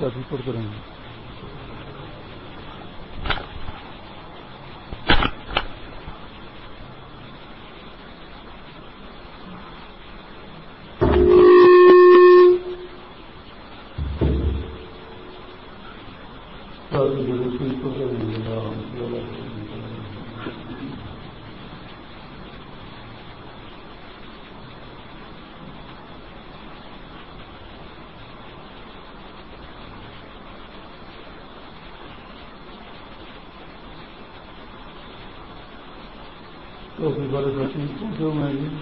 ضرور سے ساتھی گے۔ رہیں گے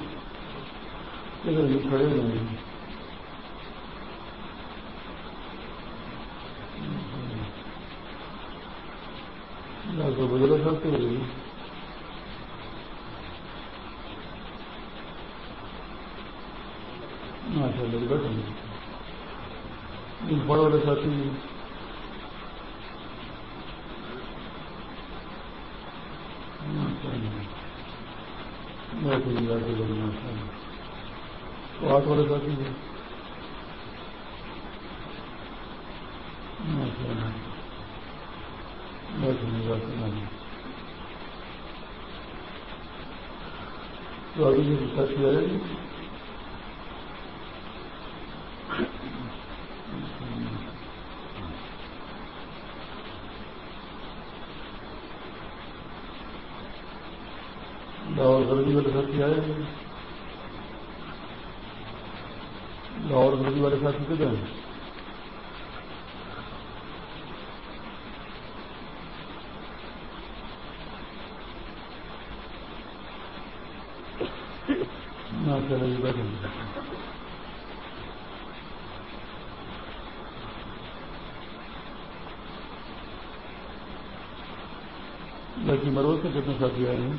کتنے ساتھی آئے ہیں۔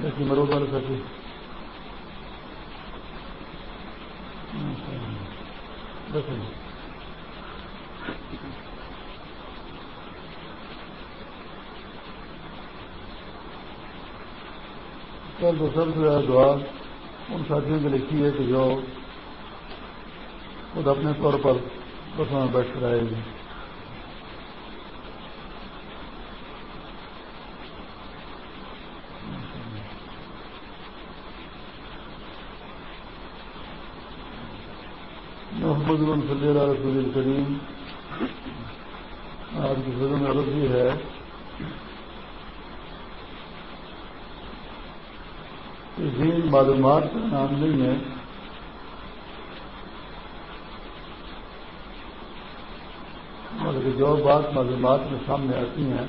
لڑکی مروز والے ساتھی کل تو سب سے دعا۔ ان ساتھیوں کی لکھی ہے کہ جو خود اپنے طور پر بسوں میں بیٹھ کر آئے گی محمد صلی اللہ رسول الکریم آج کی فضل میں عرض یہ ہے کہ دین معلومات کا نام نہیں ہے بلکہ جو بات معلومات میں سامنے آتی ہیں،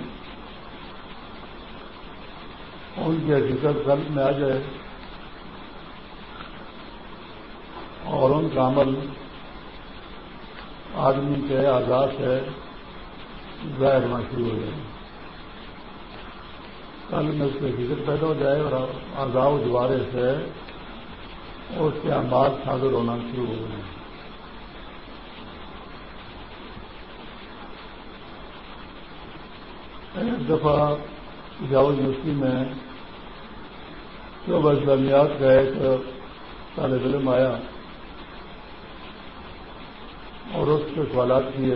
ان کی حقیقت قلب میں آ جائے اور ان کا عمل آدمی کے آزاد سے ظاہر ہونا شروع ہو جائے۔ کل میں اس کی حقیقت پیدا ہو جائے اور آزاد دوبارے سے اس کے آباد حاضر ہونا شروع ہو جائے۔ ایک دفعہ جاؤ یونیورسٹی میں صبح اسلامیات کا ایک طالب علم آیا۔ اور اس کے سوالات کیے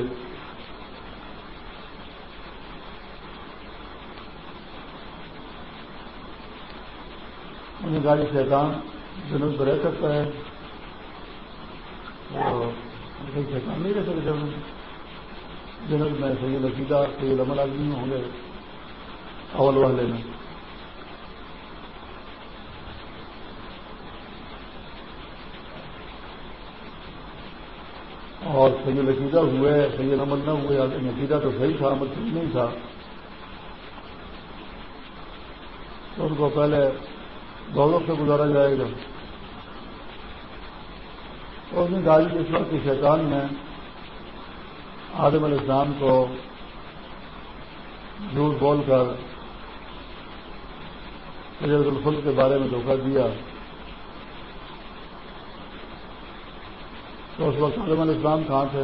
انہیں گاڑی شیطان جنوب رہ سکتا ہے۔ شیطان نہیں رہ سکتے جنوب میں۔ سید عقیدہ سید عمل آدمی ہوں گے۔ اول والے میں۔ اور سید عقیدہ ہوئے، سید عمل نہ ہوئے عقیدہ تو صحیح تھا عمل نہیں تھا۔ تو ان کو پہلے دونوں سے گزارا جائے گا۔ اور نے گاڑی اس وقت کی شیطان نے آدم علیہ السلام کو جھوٹ بول کر سید الفل کے بارے میں دھوکہ دیا۔ تو اس وقت عالم علیہ السلام کہاں تھے؟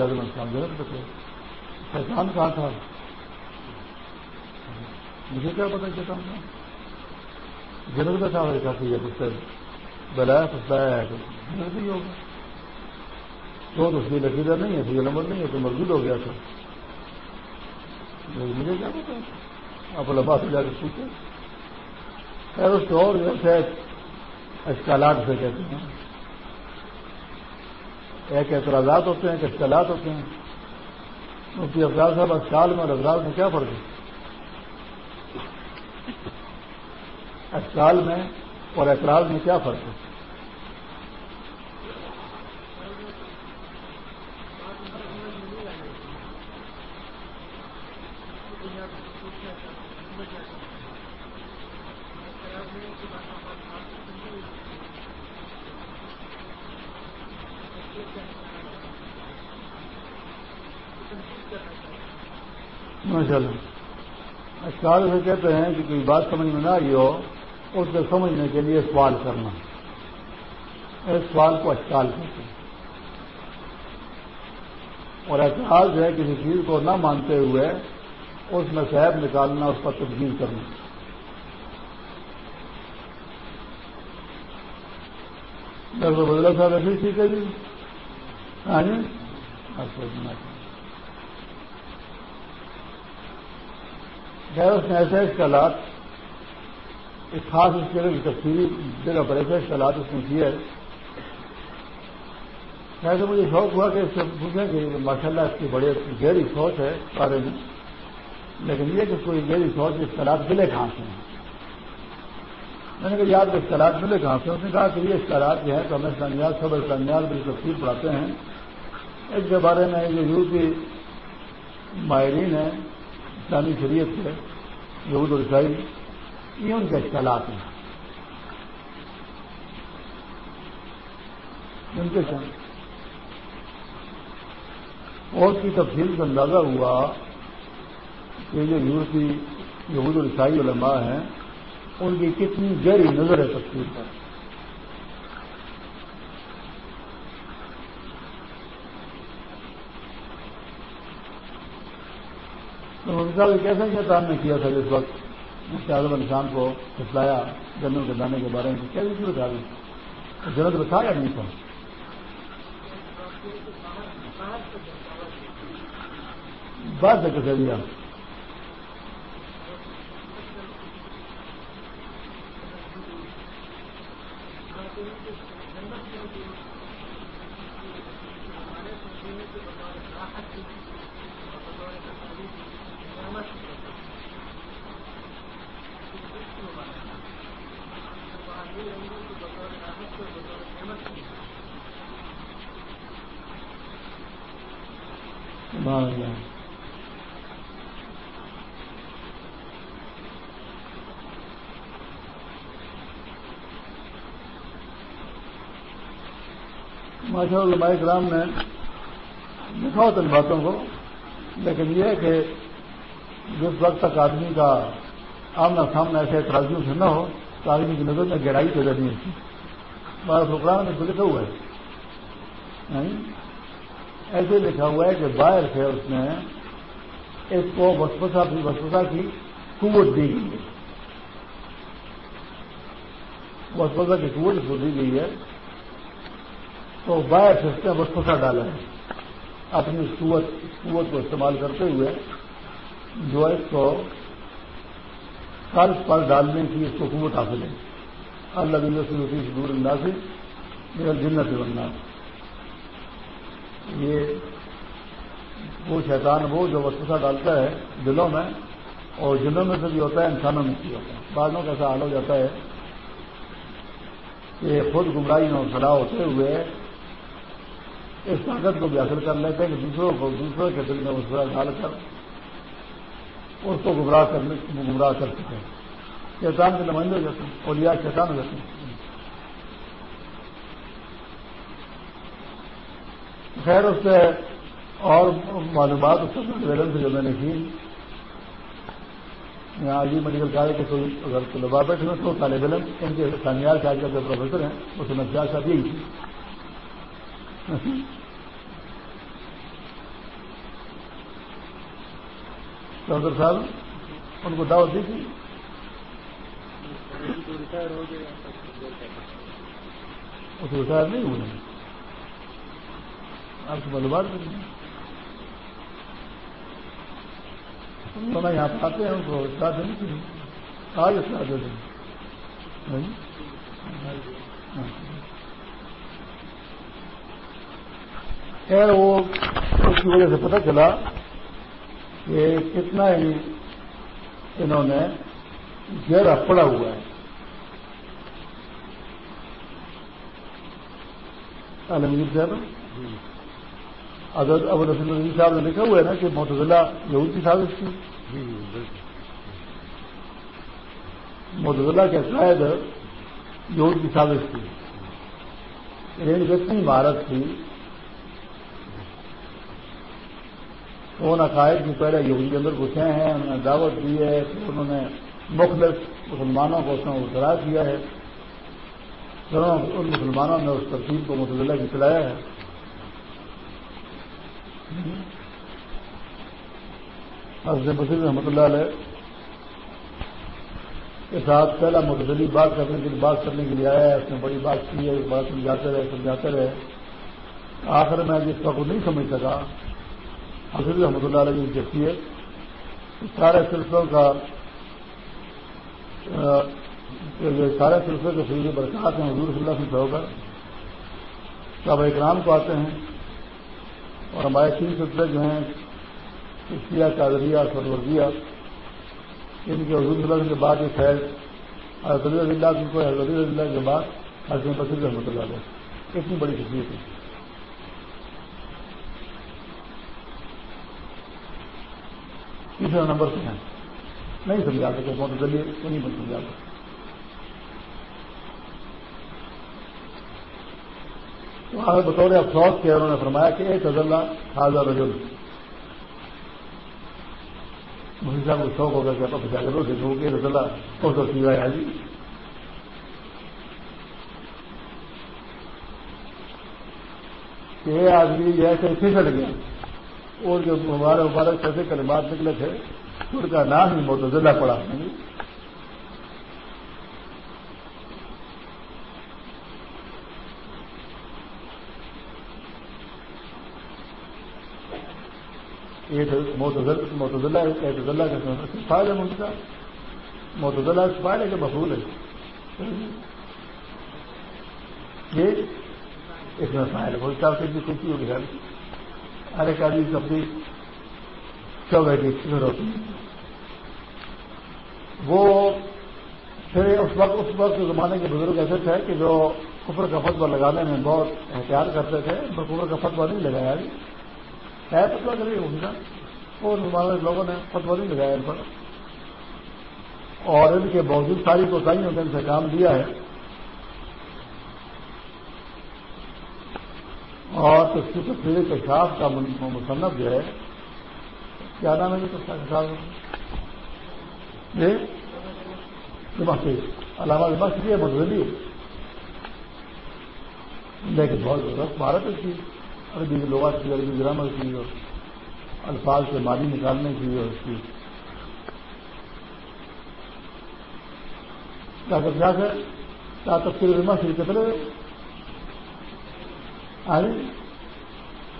عالم السلام جنت پہ تھے۔ شیطان کہاں تھا؟ مجھے کیا پتا شیطان تھا؟ جنت میں تھا کافی یہ پتھر بلایا پھنسلایا ہے تو نہیں ہوگا۔ تو اس کی لکیدہ نہیں ہے تو نمبر نہیں ہے، تو مربوط ہو گیا تھا۔ مجھے کیا پتا آپ لمبا سے جا کے پوچھے خیر، اس کو اور جو اشکالات سے کہتے ہیں۔ ایک اعتراضات ہوتے ہیں، ایک اشکالات ہوتے ہیں۔ مفتی افضال صاحب اشکال میں اور افراد میں کیا فرق ہے؟ اشکال میں اور اعتراض میں کیا فرق ہے ماشاء اللہ سے کہتے ہیں کہ کوئی بات سمجھ میں نہ آئی ہو، اس کو سمجھنے کے لیے سوال کرنا۔ اس سوال کو اشکال کہتے ہیں۔ اور اعتراض ہے کسی چیز کو نہ مانتے ہوئے اس میں صحب نکالنا، اس پر تبدیل کرنا۔ ڈاکٹر بدلا صاحب ایسے ٹھیک ہے جی؟ ہاں جی؟ خیر، اس نے ایسے اشکالات ایک خاص اس کے تفصیلی جگہ پر ایسے اشکالات اس نے کیے خیر مجھے شوق ہوا کہ اس سے پوچھیں کہ ماشاء اللہ اس کی بڑی گہری سوچ ہے بارے میں۔ لیکن یہ کہ کوئی گہری سوچ اشکالات ملے کہاں سے ہیں؟ میں نے کہا، یاد اشکالات ملے کہاں سے اس نے کہا کہ یہ اشکالات جو ہیں تو ہمیں اسلامیات سب اسلامیات بھی تفصیل پڑھاتے ہیں۔ اس کے بارے میں جو یورپی ماہرین ہیں اسلامی شریعت سے یہود اور عیسائی یہ ان کے اختلاط ہیں۔ ان کے اور کی تفصیل سے اندازہ ہوا کہ جو یورپی یہود اور عیسائی علماء ہیں، ان کی کتنی گہری نظر ہے تفصیل پر۔ تو ان کا بھی کیسا شیطان نے کیا تھا جس وقت مفتی اعظم علی خان کو پھسلایا جنوں کے دانے کے بارے میں کیسے کیوں بتا دیں جنت بتا یا نہیں تھا بات ہے کسے دیا ماشاء اللہ کرام نے لکھا ہوتا ان باتوں کو، لیکن یہ ہے کہ جس وقت تک آدمی کا آمنا سامنا ایسے اعتراضیوں سے نہ ہو، تو آدمی کی نظر میں گہرائی پیدا نہیں ہوتی۔ بارہ پروگرام نے لکھا ہوا ہے۔ ایسے لکھا ہوا ہے کہ باہر سے اس نے اس کو وسپسا وسپسا کی قوت دی گئی ہے۔ وسپسا کی قوت اس کو دی گئی ہے۔ تو باہر سے اس نے وسپسا ڈالا ہے۔ اپنی قوت قوت کو استعمال کرتے ہوئے جو اس کو قرض پر ڈالنے کی اس کو قوت حاصل ہے۔ اللہ سے دور اللہ سے میرا جنت بننا یہ وہ شیطان وہ جو وسوسہ ڈالتا ہے دلوں میں اور دلوں میں سے بھی ہوتا ہے، انسانوں میں بھی ہوتا ہے۔ بعضوں کا ایسا حال ہو جاتا ہے کہ خود گمراہی میں فلاح ہوتے ہوئے اس طاقت کو بھی حاصل کر لیتے ہیں کہ دوسروں کو دوسروں کے دل میں وسوسہ ڈال کر اس کو گمراہ کرنے گمراہ کر سکے شیطان کے نمائندے ہو جاتے ہیں اور یا شیطان ہو جاتے ہیں۔ خیر، اس سے اور معلومات اس سے جو میں نے کی۔ یہاں عجیب میڈیکل کالج کے کوئی اگر طلبا بیٹھے ہیں تو طالب علم، ان کے سانیال کے آج کل جو پروفیسر ہیں وہ سمجھا صاحب یہی تھی چودھر صاحب ان کو دعوت دی تھی۔ اس کو ریٹائر نہیں ہوئے۔ آپ کو معلومات کریں گے یہاں پہ آتے ہیں، ان کو اطلاع دینی چاہیے آج اطلاع دے دیں۔ ہاں جی ہاں جی؟ خیر وہ اس کی وجہ سے پتہ چلا کہ کتنا ہی انہوں نے گہرا پڑا ہوا ہے۔ عالمگیر صاحب حضرت ابو رسول الدین صاحب نے لکھا ہوا ہے نا کہ متضلہ یہود کی۔ سازش تھی متضلہ کے شاید یہود کی سازش تھی ریل اتنی عمارت تھی ان عقائد کی پہلے یہودی کے اندر گھسے ہیں، انہوں نے دعوت دی ہے، انہوں نے مختلف مسلمانوں کو اس میں ابترا کیا ہے۔ ان مسلمانوں نے اس ترتیب کو متضلہ کی چلایا ہے۔ حضرت مسیح رحمۃ اللہ علیہ کے ساتھ پہلا متضلی بات کرنے کے لیے، بات کرنے کے لیے آیا ہے، اس نے بڑی بات کی ہے بات سمجھاتے رہے سمجھاتے رہے۔ آخر میں جس کا کو نہیں سمجھ سکا حضرت رحمۃ اللہ علیہ کی کہتی ہے۔ سارے سلسلوں کا سارے سلسلے کے فری برکات ہیں۔ حضور صلی اللہ سے ہو کر اکرام کو آتے ہیں اور ہمارے تین سلسلے جو ہیں اشیا قادریہ سرورزیہ ان کے حضور صلی اللہ کے بعد یہ خیر، حضرت اللہ کو حضرت اللہ کے بعد حضرت بصیر رحمۃ اللہ علیہ۔ اتنی بڑی خصوصیت ہے۔ تیسرا نمبر پہ ہیں نہیں سمجھا سکے بہت ذریعے کو نہیں سمجھا سکتے تو آگے بطور افسوس کے انہوں نے فرمایا کہ ایک اللہ حاضر رجل مجھے صاحب کو شوق ہوگا کہ آپ بچا کرو دیکھو کہ رضا کو تو سیوا ہے جی کہ آدمی جیسے پھسل گیا اور جو ہمارے مبارک کیسے کلمات نکلے تھے، ان کا نام ہی متضلہ پڑا۔ متضلہ اعتدلہ کا فائل ہے ان کا۔ متضلہ فائل ہے کہ مفول ہے۔ یہ اس میں فائل ہے بہت صاحب خوشی ہوگی ہر ایک آدمی اپنی چل رہی تھی ہوتی وہ پھر اس وقت اس وقت زمانے کے بزرگ ایسے تھے کہ جو کفر کا فتوا لگانے میں بہت احتیاط کرتے تھے، پر کفر کا فتوا نہیں لگایا۔ ہے فتوا کرے ان کا اور زمانے لوگوں نے فتوا نہیں لگایا ان پر۔ اور ان کے باوجود ساری کوتاہیوں نے ان سے کام دیا ہے۔ اور اس تصویر کشاف کا مصنف جو ہے، کیا نام ہے جی علامہ مسجد ہے مدلی لیکن بہت زبردست بھارت کی۔ عربی لغات کی، عربی گرامر کی، اور الفاظ سے مالی نکالنے کی، اور اس کی۔ کیا کیا کیا تفصیل مسجد کتنے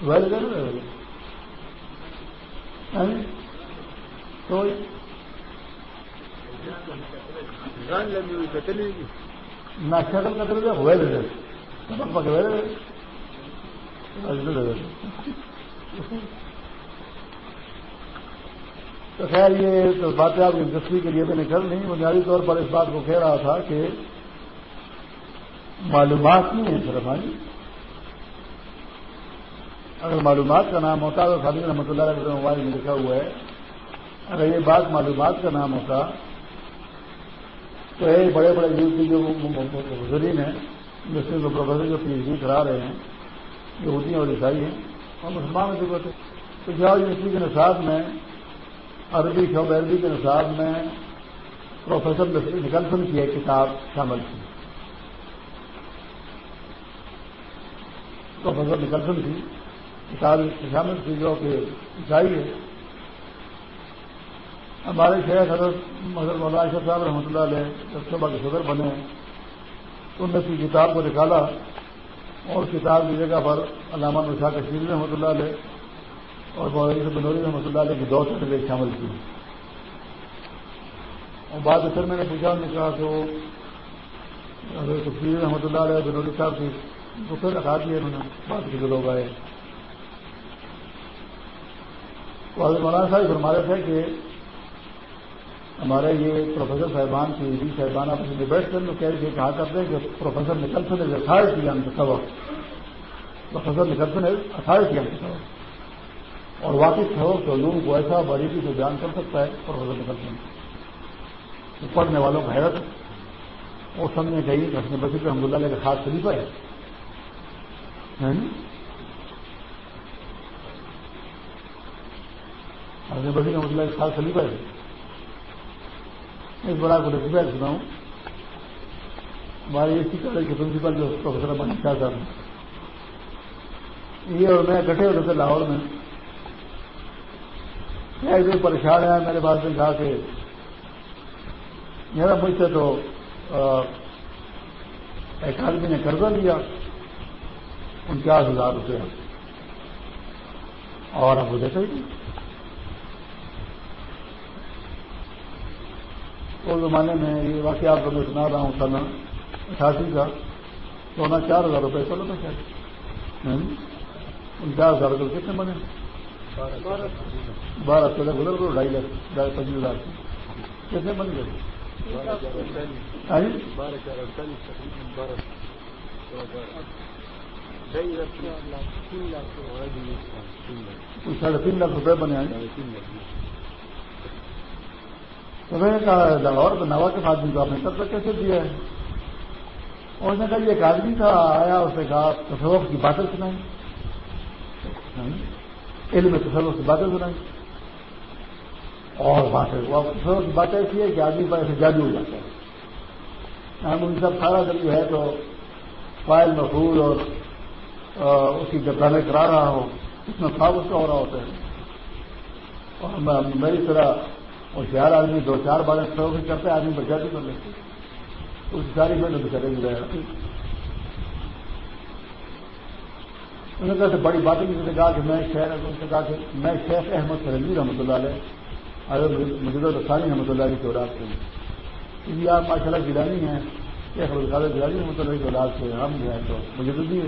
ویل نہ شکل قتل ہوئے سبق ہوئے۔ تو خیر یہ تو باتیں آپ کی دلچسپی کے لیے میں نے کر نہیں بنیادی طور پر اس بات کو کہہ رہا تھا کہ معلومات نہیں ہے ہماری اگر معلومات کا نام ہوتا تو خالی رحمۃ اللہ علیہ موبائل میں لکھا ہوا ہے۔ اگر یہ بات معلومات کا نام ہوتا تو یہ بڑے بڑے یوز کی جو مظرین ہیں جس میں جو پروفیسر جو پی ایچ ڈی کرا رہے ہیں، یہودی اور عیسائی ہیں، اور مسلمان کی ضرورت ہے تو جہاز یونیورسٹی کے نصاب میں، عربی شعب عربی کے نصاب میں پروفیسر نکلسن کی ایک کتاب شامل کی۔ پروفیسر نکلسن کی۔ کتاب شامل جو کہ عیسائی ہے۔ ہمارے شیخ حضرت مدر مولانا صاحب رحمۃ اللہ علیہ جب صبح کے صدر بنے ان نے اپنی کتاب کو نکالا اور کتاب کی جگہ پر علامہ نشا کشمیر رحمۃ اللہ علیہ اور مولانا بنوری رحمۃ اللہ علیہ کی دو سطح شامل کی اور بعد میں پھر میں نے پوچھا نے کہا کہ وہ کشمیر رحمۃ اللہ علیہ بنوری صاحب کی تو پھر رکھا دیا انہوں نے بعد کے جو لوگ آئے۔ تو حضرت مولانا صاحب فرما رہے تھے کہ ہمارے یہ پروفیسر صاحبان کی جی صاحبان آپ میں بیٹھ کر کہہ رہے کہا کرتے ہیں کہ professor Nicholson is authority on سبق professor Nicholson is authority on سبق اور واقف ہو تو لوگوں کو ایسا باریکی سے بیان کر سکتا ہے، پروفیسر نکلسن۔ پڑھنے والوں کو حیرت وہ سمجھنے چاہیے کہ اپنے بچے الحمد اللہ کا خاص سلیپر ہے۔ یعنی اپنے بچے کا مطلب خاص سلیپر ہے۔ ایک بڑا کو ریسپیکٹ سنا ہوں ہمارے اسی کالج کے پرنسپل جو پروفیسر بن شاہ صاحب۔ یہ اور میں کٹھے ہوتے تھے لاہور میں۔ ایک دن پریشان ہے میرے پاس نے کہا کہ میرا مجھ سے تو ایک آدمی نے قرضہ لیا، انچاس ہزار روپیہ۔ اور اب وہ دیتے ہی اس زمانے میں یہ واقعہ آپ کو میں سنا رہا ہوں سن اٹھاسی کا سونا چار ہزار روپئے چلو میں کیا چار ہاں؟ ہزار روپئے کتنے بنے؟ بارہ چودہ گزر کرو ڈھائی لاکھ، ڈھائی پچیس ہزار۔ کتنے بن گئے؟ ہاں؟ ساڑھے تین لاکھ روپئے بنے ہیں تو میں نے کہا، لاہور نوا کے بعد کو آپ نے تب تک کیسے دیا ہے؟ اور اس نے کہا، یہ ایک آدمی تھا، آیا، اس نے کہا، تصوف کی باتیں سنائی۔ علم تصوف کی باتیں سنائی۔ اور باتیں تصوف کی بات ایسی ہے کہ آدمی پر ایسے جادو ہو جاتا ہے۔ ہم ان سب سارا جب جو ہے تو فائل مفول اور اس کی جب کرا رہا ہو، اس میں خواب اس کا ہو رہا ہوتا ہے۔ اور میری طرح اور چار آدمی دو چار بار کرتے آدمی بچا بھی کر لیتے اس ساری میں تو بچارے بھی رہے۔ انہوں نے کہا بڑی باتیں نے کہا کہ میں شہر ان سے کہا کہ میں شیخ احمد سرنجی رحمۃ اللہ علیہ اگر مجید الرسانی رحمۃ اللہ علیہ کی اولاد سے کیونکہ آپ ماشاء اللہ گرانی ہیں، شیخ القادر گرانی رحمۃ اللہ کی اولاد سے ہم جو ہیں تو مجھے بھی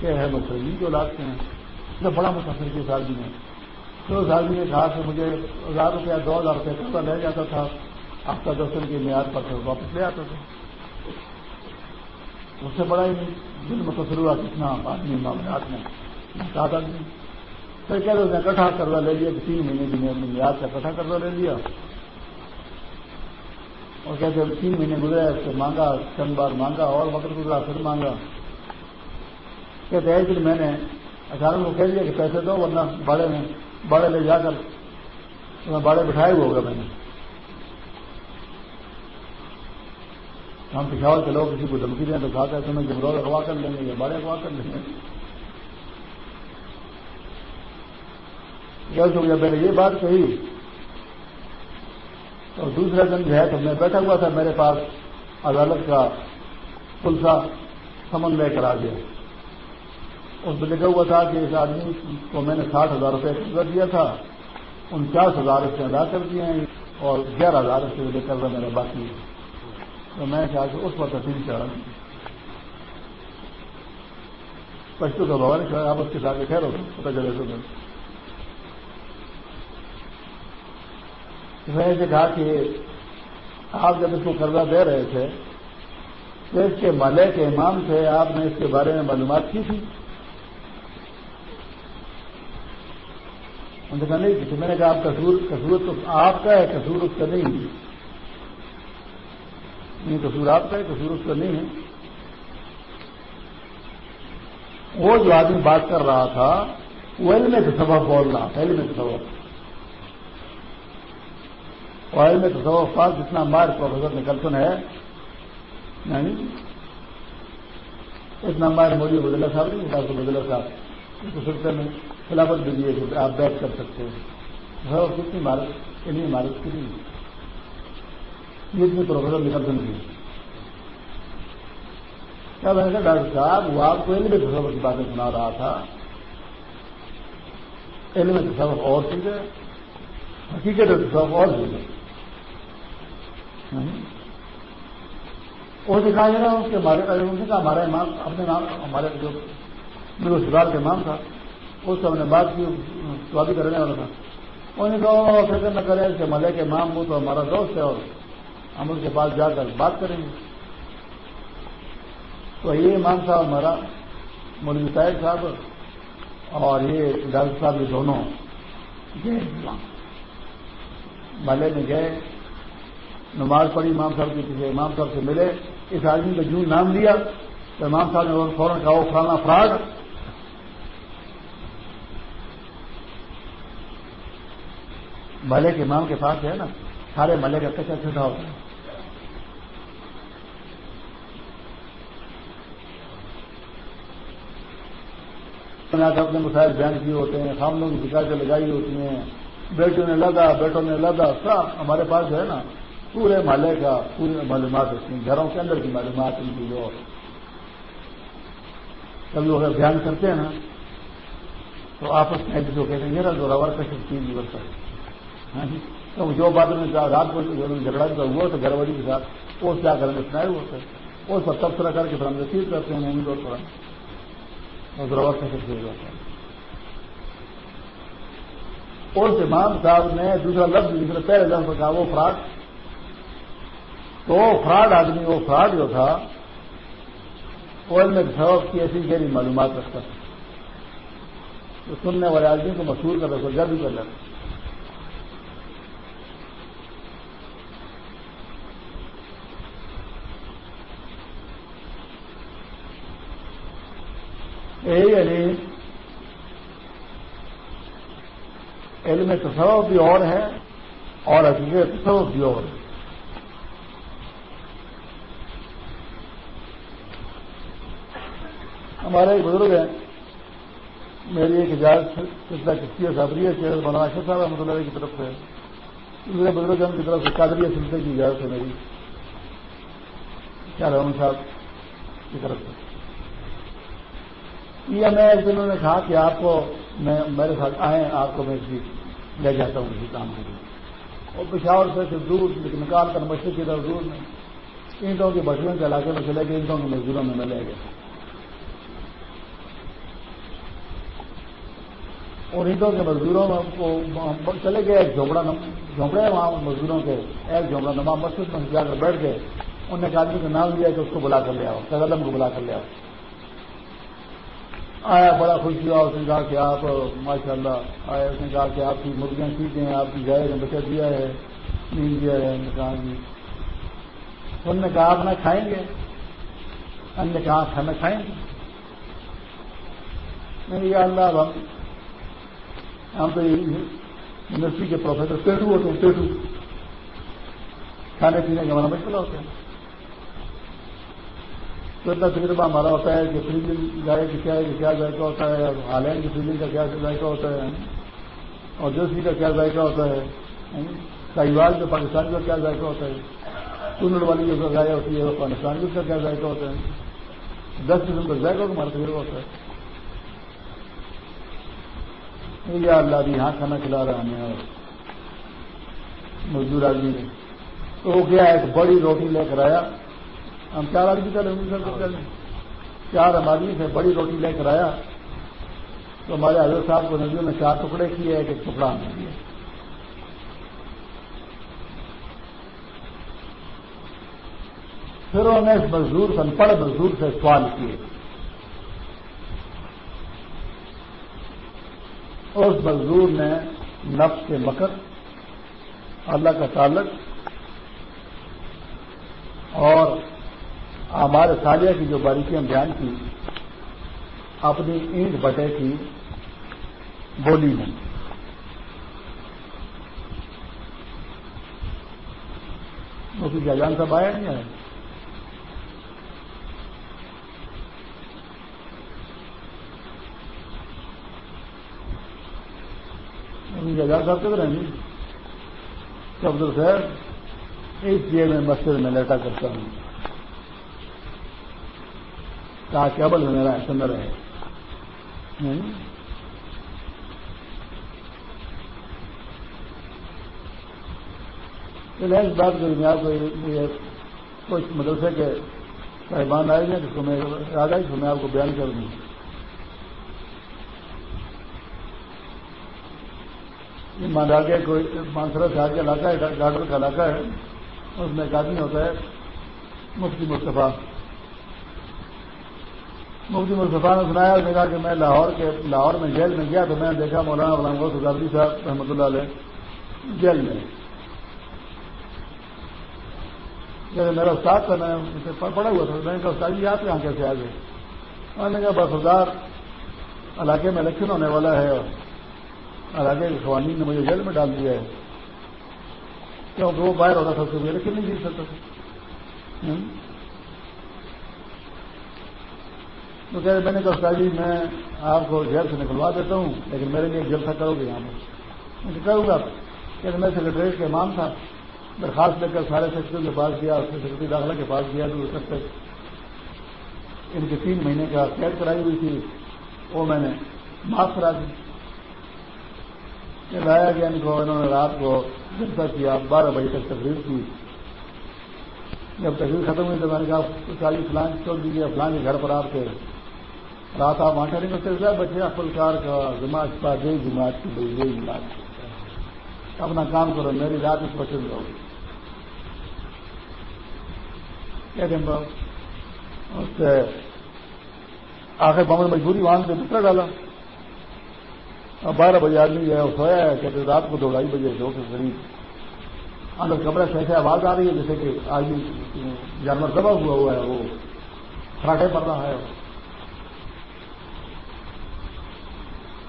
شیخ احمد سرنجی کی اولاد سے ہیں بڑا متاثر کے ساتھ بھی ہیں تو اس آدمی نے کہا کہ مجھے ہزار روپیہ، دو ہزار روپئے قرضہ لے جاتا تھا۔ ہفتہ دس دن کی میعاد پر واپس لے آتا تھا اس سے بڑا ہی دل متصر ہوا کتنا آدمی، معاملات میں سات آدمی۔ پھر کہہ رہے کٹھا قرضہ لے لیا کہ تین مہینے کی میں اپنی میعاد کا قرضہ لے لیا۔ اور کہتے تین مہینے گزرے، اس سے مانگا، چند بار مانگا، اور وقت گزرا، پھر مانگا۔ کہتے ایک دن میں نے اچانک کو کہہ دیا کہ پیسے دو، ورنہ بڑے میں باڑے لے جا کر، میں باڑے بٹھائے ہوئے ہوگا میں نے۔ ہم پشاور کے لوگ کسی کو دھمکی دیں تو کہا کہ میں جمرور اغوا کر لیں گے یا باڑے اغوا کر لیں گے۔ جب میں نے یہ بات کہی۔ اور دوسرے دن جو ہے تو میں بیٹھا ہوا تھا، میرے پاس عدالت کا پلسا سمن لے کر آ گیا اس میں لکھا ہوا تھا کہ اس آدمی کو میں نے ساٹھ ہزار روپے قرضہ دیا تھا، انچاس ہزار اس نے ادا کر دیے ہیں اور گیارہ ہزار اس سے لے کر میرا باقی ہے۔ تو میں کہا کہ اس وقت تین چڑھا پشتو کا بھون ہے آپ اس کے ساتھ خیر ہوگا پتہ چلے تو میں نے کہا کہ آپ جب اس کو قرضہ دے رہے تھے، تو اس کے ملے کے امام سے آپ نے اس کے بارے میں معلومات کی تھی۔ انہوں نے کہا نہیں، تو میں نے کہا آپ کسور کسور تو آپ کا ہے، کسور اس کا نہیں نہیں، کسور آپ کا ہے، کسور اس کا نہیں ہے۔ وہ جو آدمی بات کر رہا تھا، وہ علم کے سبب بول رہا تھا، علم کے سبب اور علم کے سبب پاس جتنا مار پروفیسر نکلسن ہے نہیں اتنا مار مودی بدلا صاحب نہیں ڈاکٹر بدلا صاحب، اس سلسلے میں۔ خلافت بھی دیے کہ آپ بیٹھ کر سکتے ہیں۔ ہاں، اور کتنی عمارت اتنی عمارت کی نہیں یہ اتنی پروفیسر نکل سکتی کیا میں نے کہا، ڈاکٹر صاحب، وہ آپ کو علم تصور کی باتیں سنا رہا تھا۔ علم تصور اور چیزیں حقیقت تصور اور چیزیں ہاں۔ وہ دکھا دے رہا اس کے ہمارے ان ہمارا امام اپنے نام ہمارے جو میرے سدھار کے امام تھا اس سے ہم نے بات کی، سوادی کرنے والا تھا انہوں نے کہا فکر نہ کرے کہ ملے کے امام وہ تو ہمارا دوست ہے اور ہم اس کے پاس جا کر بات کریں گے۔ تو یہ امام صاحب ہمارا مولوی صاحب صاحب اور یہ ڈاکٹر صاحب یہ دونوں گئے۔ ملے میں گئے، نماز پڑھی، امام صاحب کی پیچھے امام صاحب سے ملے۔ اس آدمی کا جون نام لیا تو امام صاحب نے فوراً کہا فلانا فراڈ ملے کے امام کے پاس ہے نا، سارے ملے کا کچا چھوٹا ہوتا ہے اپنے مسائل بیان کیے ہوتے ہیں سامنے کی شکایتیں لگائی ہوتی ہیں۔ بیٹوں نے لگا، بیٹوں نے لگا، سب ہمارے پاس جو ہے نا، پورے محلے کا پورے معلومات ہوتی ہیں۔ گھروں کے اندر کی معلومات ان کی جو کبھی اگر بیان کرتے ہیں نا، تو آپس میں جو کہتے ہیں نا جو کا چیز نہیں بڑھتا ہاں جی۔ تو جو بات میں رات کو جھگڑا کا ہوا تو گھر والی کے ساتھ، وہ کیا کرنے سنائے ہوتا ہے وہ سب تبصرہ کر کے پھر ہم رسید کرتے ہیں امی اور اور رور کا شکل ہوتا ہے اور امام صاحب نے دوسرا لفظ دوسرے پہلے لفظ کہا، وہ فراڈ۔ تو فراڈ آدمی، وہ فراڈ جو تھا، وہ میں سبب کی ایسی گہری معلومات رکھتا تھا۔ تو سننے والے آدمی کو مشہور کر رہا جب بھی کر لیتا یہی علم علم تصور بھی اور ہے اور حقیقت تصور بھی اور ہے ہمارے ایک بزرگ ہیں میری ایک اجازت سلسلہ کشتی صابری ہے شہر بنا صاحب احمد اللہ کی طرف سے دوسرے بزرگ ان کی طرف سے قادری سلسلے کی اجازت ہے میری کیا رحم صاحب کی طرف سے یہ میں ایک دن نے کہا کہ آپ کو میں میرے ساتھ آئیں، آپ کو میں لے جاتا ہوں، کسی کام کے لیے۔ اور پشاور سے دور نکال کر مشرق کی طرف دور میں۔ اینٹوں کے بچوں کے علاقے میں چلے گئے، اینٹوں کے مزدوروں میں میں لے گیا۔ اور اینٹوں کے مزدوروں کو چلے گئے ایک جھونپڑا جھونپڑے وہاں مزدوروں کے۔ ایک جھونپڑا نما مسجد میں جا کر بیٹھ گئے۔ انہوں نے ایک آدمی کا نام لیا کہ اس کو بلا کر لے آؤ قدم کو بلا کر لے آؤ۔ آیا بڑا خوش ہوا، اس نے کہا کہ آپ ماشاء اللہ آیا، اس نے کہا کہ آپ کی مرغیاں ٹھیک ہیں، آپ کی گائے نے بچہ دیا ہے نیند دیا ہے کہا جی۔ انہوں نے کہا آپ نہ کھائیں گے۔ ہم نے کہا کھانا کھائیں گے۔ میں نے کہا اللہ ہم ہم تو یونیورسٹی کے پروفیسر، پیٹو ہوتے ہیں، پیٹو۔ کھانے پینے کا مطلب ہمارا مشکل ہوتا ہے۔ تو اتنا تجربہ ہمارا ہوتا ہے کہ فریجنگ گائے کی کیا کیا ذائقہ ہوتا ہے، اور ہالینڈ کی فریجنگ کا کیا ذائقہ ہوتا ہے، اور جرسی کا کیا ذائقہ ہوتا ہے یعنی ساحیوال جو پاکستان کا کیا ذائقہ ہوتا ہے کنڑ والی جو گائے ہوتی ہے پاکستان کا کیا ذائقہ ہوتا ہے، دس قسم کا ذائقہ ہمارا تجربہ ہوتا ہے۔ یا اللہ بھی یہاں کھانا کھلا رہا ہمیں، اور مزدور آدمی نے تو وہ گیا ایک بڑی روٹی لے کر آیا ہم چار آدمی چلے سر کو چار ہم آدمی سے بڑی روٹی لے کر آیا۔ تو ہمارے حضرت صاحب کو ندیوں نے چار ٹکڑے کیے، ایک ایک ٹکڑا ہمیں دیا۔ پھر انہوں نے اس مزدور سے پڑھ مزدور سے سوال کیے۔ اس مزدور نے نفس کے مکر، اللہ کا تعلق اور ہمارے سالیہ کی جو باریکیاں بیان کی، اپنی اینٹ بٹے کی، بولی میں۔ جی؟ اس جان صاحب آیا نہیں؟ آیا جگہ کرتے رہیں گے عبد صاحب اس لیے میں مسجد میں لیٹا کرتا ہوں۔ کہا کیبل میں میرا سندر ہے اس بات کو میں آپ کو کچھ مدرسے کے صاحبان آئے گے جس کو میں یاد آئی، تو میں آپ کو بیان کر دوں۔ مان کوئی مانسرا سے آگے علاقہ ہے، ڈاکٹر کا علاقہ ہے اس میں ایک آدمی ہوتا ہے، مفتی مصطفیٰ۔ مفتی مصطفیٰ نے سنایا، اس نے کہا کہ میں لاہور کے لاہور میں جیل میں گیا تو میں نے دیکھا مولانا غلام غوث غزاروی صاحب رحمۃ اللہ علیہ جیل میں۔ میرا استاد تھا، میں پڑھا ہوا تھا۔ میں نے کہا، استاد جی آپ یہاں کیسے آ گئے؟ میں نے کہا بسدار علاقے میں الیکشن ہونے والا ہے علاقے کے قوانین نے مجھے جیل میں ڈال دیا ہے۔ کیونکہ وہ باہر ہوتا تھا، اس کو الیکشن نہیں جیت سکتا تھا تو کہ میں نے کہا، استاد جی میں آپ کو جیل سے نکلوا دیتا ہوں، لیکن میرے لیے جلسہ کرو گے یہاں پر۔ میں کروں گا کہ میں سیکرٹریٹ کے امام تھا، درخواست لے کر سارے سیکٹری کے پاس گیا، اس سیکرٹری داخلہ کے پاس گیا تو تک تک۔ ان کے تین مہینے کا قید کرائی ہوئی تھی، وہ میں نے معاف کرا دی۔ لایا گیا، ان کو، انہوں نے رات کو جلسہ کیا، بارہ بجے تک تقریر کی۔ جب تقریر ختم ہوئی، تو میں نے کہا ساری جی، فلان چھوڑ دیجیے فلان کے گھر پر آپ کے رات آپ وہاں ٹھہریں گے بچے فلکار کا جماعت کا دے جماعت کی بھائی دے جماعت اپنا کام کرو، میری رات اس پسند رہو کہتے ہیں اس سے آخر بمن مجبوری وہاں سے دوسرا ڈالا۔ اب بارہ بجے آدمی جو ہے وہ سویا ہے، کہتے رات کو دو ڈھائی بجے دو کے قریب۔ اندر کمرے سے ایسے آواز آ رہی ہے جیسے کہ آدمی جانور دبا ہوا ہوا ہے، وہ کھراٹے پڑ رہا ہے۔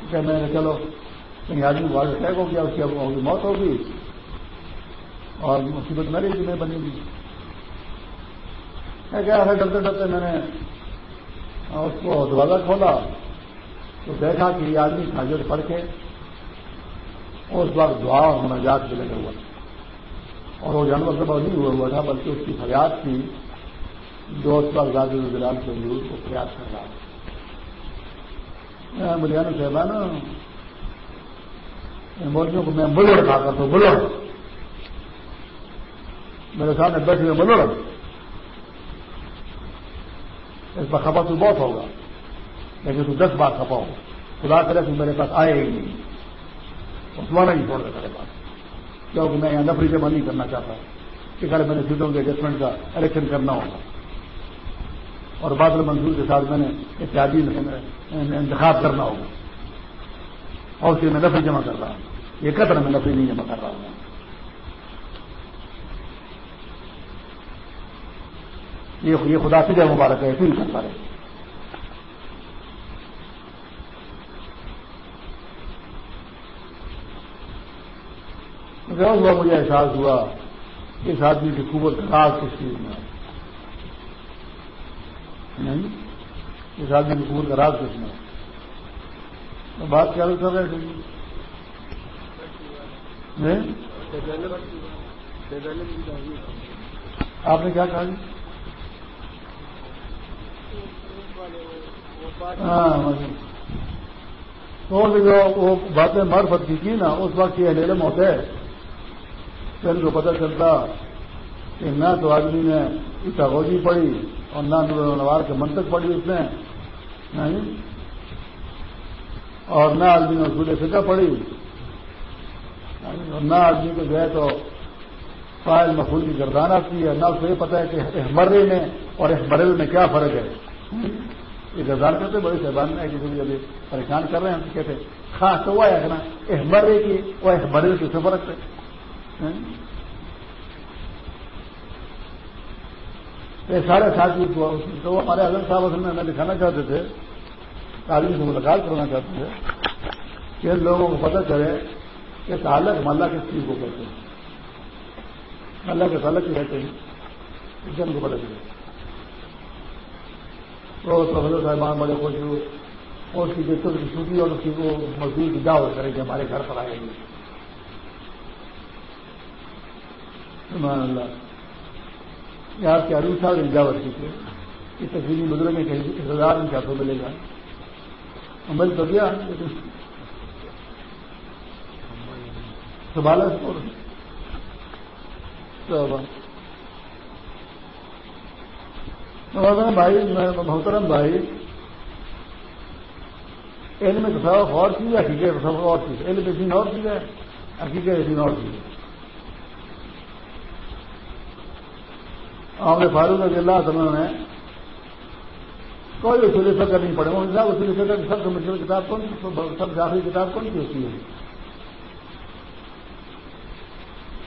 کہ میں نے چلو کہیں آدمی بہت اٹیک ہو گیا، اس کی موت ہوگی اور مصیبت میری جی میں بنی گی کیا ڈرتے ڈرتے میں نے اس کو دروازہ کھولا، تو دیکھا کہ یہ آدمی حاضر پڑھ کے اس وقت دعا اور مناجات بھی لگا ہوا۔ اور وہ جانور سب نہیں ہوا ہوا تھا، بلکہ اس کی فریاد تھی جو اس وقت زیادہ دلال کے لیے اس کو فریاد کر رہا میں بریانی صاحبان مولویوں کو میں بلڑ کھا کر تو بلڑ میرے سامنے بیٹھے ہوئے بلڑ اس پر کھپا تو بہت ہوگا، لیکن تو دس بار کھپا ہو۔ خدا کرے تو میرے پاس آئے ہی نہیں۔ اور تمہارا ہی چھوڑ دے میرے پاس۔ کیونکہ میں یہاں نفری جمع نہیں کرنا چاہتا کہ اگر میں نے سیٹوں کے ایڈجسٹمنٹ کا الیکشن کرنا ہوگا۔ اور بادل منظور کے ساتھ میں نے اتحادی انتخاب کرنا ہوگا۔ اور پھر میں نفری جمع کر رہا ہوں۔ یہ قطر میں نفری نہیں جمع کر رہا ہوں۔ یہ خدا سے مبارک ہے ایسے ہی کرتا رہے ہوا مجھے احساس ہوا اس آدمی کی قوت راز کس چیز میں اس آدمی کی قوت کا راز کس میں بات کیا کر رہے تھے؟ آپ نے کیا کہا جی؟ ہاں تو جو وہ باتیں مرفت کی تھی نا، اس وقت یہ علم ہوتے پھر کو پتہ چلتا کہ نہ تو آدمی نے اتاغوجی پڑھی اور نہ نوار کے منتق پڑھی اس نے نہیں۔ اور نہ آدمی نے اصول فکر پڑھی اور نہ آدمی کو جو ہے تو فائل مفول کی گردان آتی ہے۔ نہ اس کو یہ پتا ہے کہ احمرے میں اور احمرے میں کیا فرق ہے۔ یہ گردان کرتے بڑے صاحبان میں کسی بھی ابھی پریشان کر رہے ہیں کہتے خاص تو ہوا ہے نا احمرے کی وہ احمرے کی سے فرق ہے؟ یہ سارے ساتھی تو ہمارے حضرت صاحب اصل میں ہمیں دکھانا چاہتے تھے آدمی سے ملاقات کرنا چاہتے ہیں کہ لوگوں کو پتہ چلے کہ تعلق ملا کس چیز کو کہتے ہیں۔ اللہ کے تعلق ہی رہتے ہیں، اس سے ان کو پتہ چلے۔ تو حضرت صاحبان بڑے خوش ہوئے، اور اس کی بچوں کی چھٹی اور اس کی وہ مزدور کی دعوت کرے کہ ہمارے گھر پر آئے۔ گی اللہ۔ یہ آپ کے عروج صاحب نے دعوت کی تھی۔ کہ تقریبی بزرگ کہیں ہزار ان ہاتھوں ملے گا عمل تو کیا سنبھالا بھائی محترم بھائی، علم میں تصاوف اور چیز ہے حقیقت تصاوف اور چیز علم دین اور چیز ہے حقیقت دین اور چیز ہے نے فاروق رضی اللہ تعالیٰ نے کوئی اصول فکر نہیں پڑے وہ صاحب اصول فکر کی سب سے مشکل کتاب کون سب سے آخری کتاب کون سی ہوتی ہے؟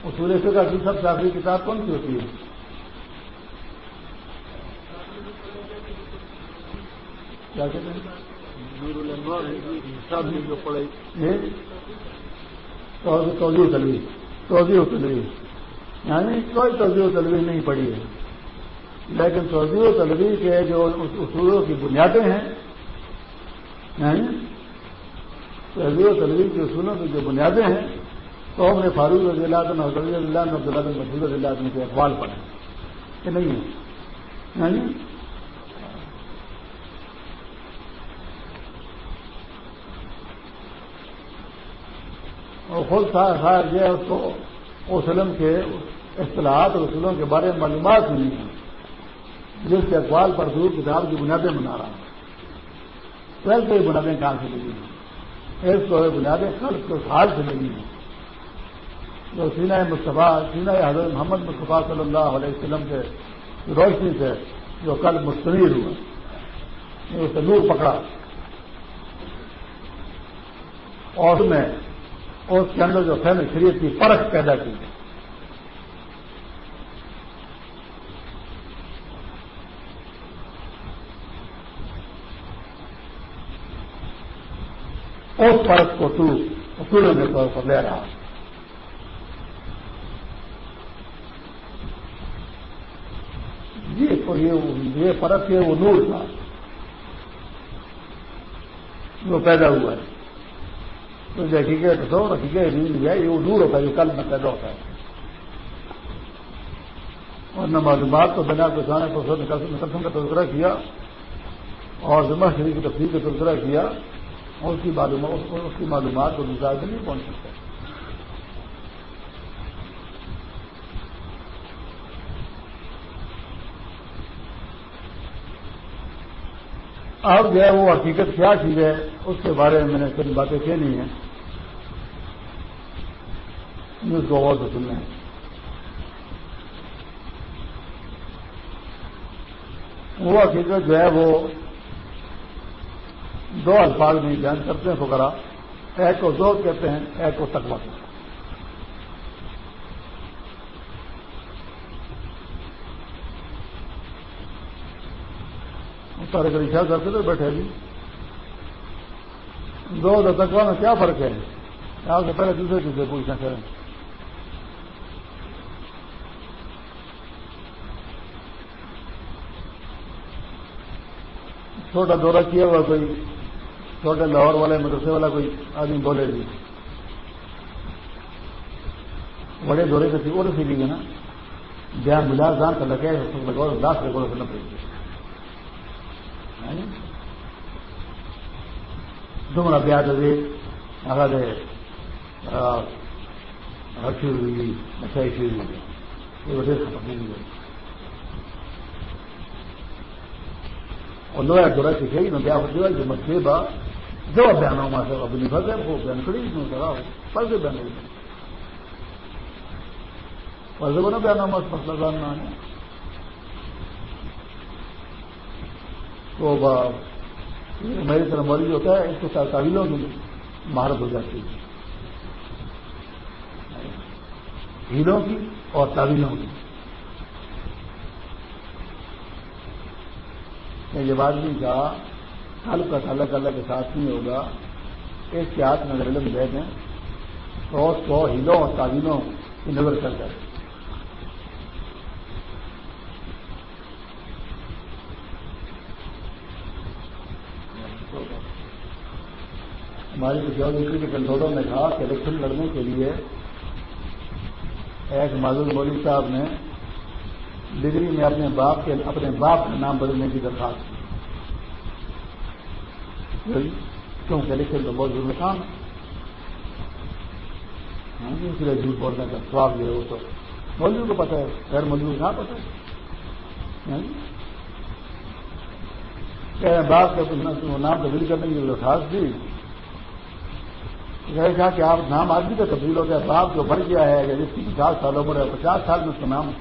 اصول فکر کی سب سے آخری کتاب کون سی ہوتی ہے؟ کیا کہتے ہیں؟ توجہ تلوی توجہ تلوی یعنی کوئی توجہ تلوی نہیں پڑی ہے۔ لیکن توجہ و تلوی کے جو اصولوں کی بنیادیں ہیں یعنی و تلوی کے اصولوں کی جو بنیادیں ہیں، تو ہم نے فاروق رضی اللہ عنہ رضی اللہ عنہ، عبداللہ مسجد رضی اللہ عنہ کے اقبال پڑھے۔ کہ نہیں ہے۔ اور خود صاحب جو ہے، اس کو اس علم کے اصطلاحات اور اصولوں کے بارے میں معلومات نہیں جس کے اقبال پر دور کتاب کی بنیادیں بنا رہا ہوں۔ پہلے یہ بنیادیں کہاں سے لگی ہیں؟ ایک تو بنیادیں کل کو حال سے لگی ہیں۔ جو سینا مصطفیٰ سینا حضرت محمد مصطفیٰ صلی اللہ علیہ وسلم کے روشنی سے جو کل مستنیر ہوا اسے نور پکڑا۔ اور میں اس کے اندر جو فہم شریعت کی فرق پیدا کی۔ اس فرق کو تو اصولوں کے طور پر لے رہا یہ فرق ہے، وہ نور تھا۔ جو پیدا ہوا ہے۔ تو حقیقت تو حقیقت نیند ہے، یہ وہ نور ہوتا ہے جو کل میں پیدا ہوتا ہے۔ اور نہ معلومات کو بنا کے جانے پر نقصم کا تذکرہ کیا۔ اور جمع شریف کی تفریح کا تذکرہ کیا۔ اور اس کی معلومات اس کی معلومات کو مزاج میں نہیں پہنچ سکتا۔ اب جو ہے وہ حقیقت کیا چیز ہے؟ اس کے بارے میں میں نے کئی باتیں کہنی ہیں۔ اس کو غور سے سننا ہے وہ حقیقت جو ہے وہ دو الفاظ میں بیان کرتے ہیں فکرا ایک کو دو کہتے ہیں ایک کو تکوا کہتے ہیں سارے کبھی خیال کرتے تھے بیٹھے ابھی دو تکوا میں کیا فرق ہے؟ آپ سے پہلے دوسرے چیزیں پوچھنا چاہیں۔ چھوٹا دورہ کیا ہوا کوئی؟ چھوٹے لاہور والے مدرسے والا کوئی آدمی بولے گی بڑے دورے سے تھی اور سیکھی گے نا۔ جہاں ملا جان کا لگے لگاؤ، لاکھ ریکارڈ کرنا پڑے گی تمہارا بیاہ دے اگر رکھی ہوئی مچھائی شروع ہوئی۔ یہ وجہ سے پکڑی ہوئی اور لویا دورہ سیکھے گی نا بیاہ ہوتی ہے جو مسئلے با جو بیان ہوا سے اپنی فضے وہ بیان کری کیوں کرا فرض بیان ہوئی فرض بنا بیان ہوا مسئلہ جاننا ہے۔ تو میری طرح مریض ہوتا ہے، اس کو تعویلوں کی مہارت ہو جاتی ہے۔ ہیلوں کی اور تعویلوں کی۔ یہ بات نہیں کہا حل کا تعلق اللہ کے ساتھ نہیں ہوگا۔ ایک کے ہاتھ میں علم دے دیں تو اس کو ہلوں اور تعویلوں کی نظر کر جائے ہماری سیکورٹی کے کنٹرولر نے کہا کہ الیکشن لڑنے کے لیے ایک معذور مولوی صاحب نے ڈگری میں اپنے باپ کے اپنے باپ کا نام بدلنے کی درخواست کی۔ ہاں جی؟ کیونکہ لکھے تو بہت ضروری کام ہے۔ ہاں جی، اس لیے جھوٹ بولنے کا سواب جو ہے وہ تو۔ مولوی کو پتا ہے، غیر مولوی کو نہ پتا ہے۔ ہاں جی۔ باپ کا نام تبدیل کرنے کی درخواست دی کہا کہ آپ نام آدمی کا تبدیل ہو گیا، باپ جو بڑھ گیا ہے جس کی پچاس سال عمر ہے، پچاس سال میں اس کا نام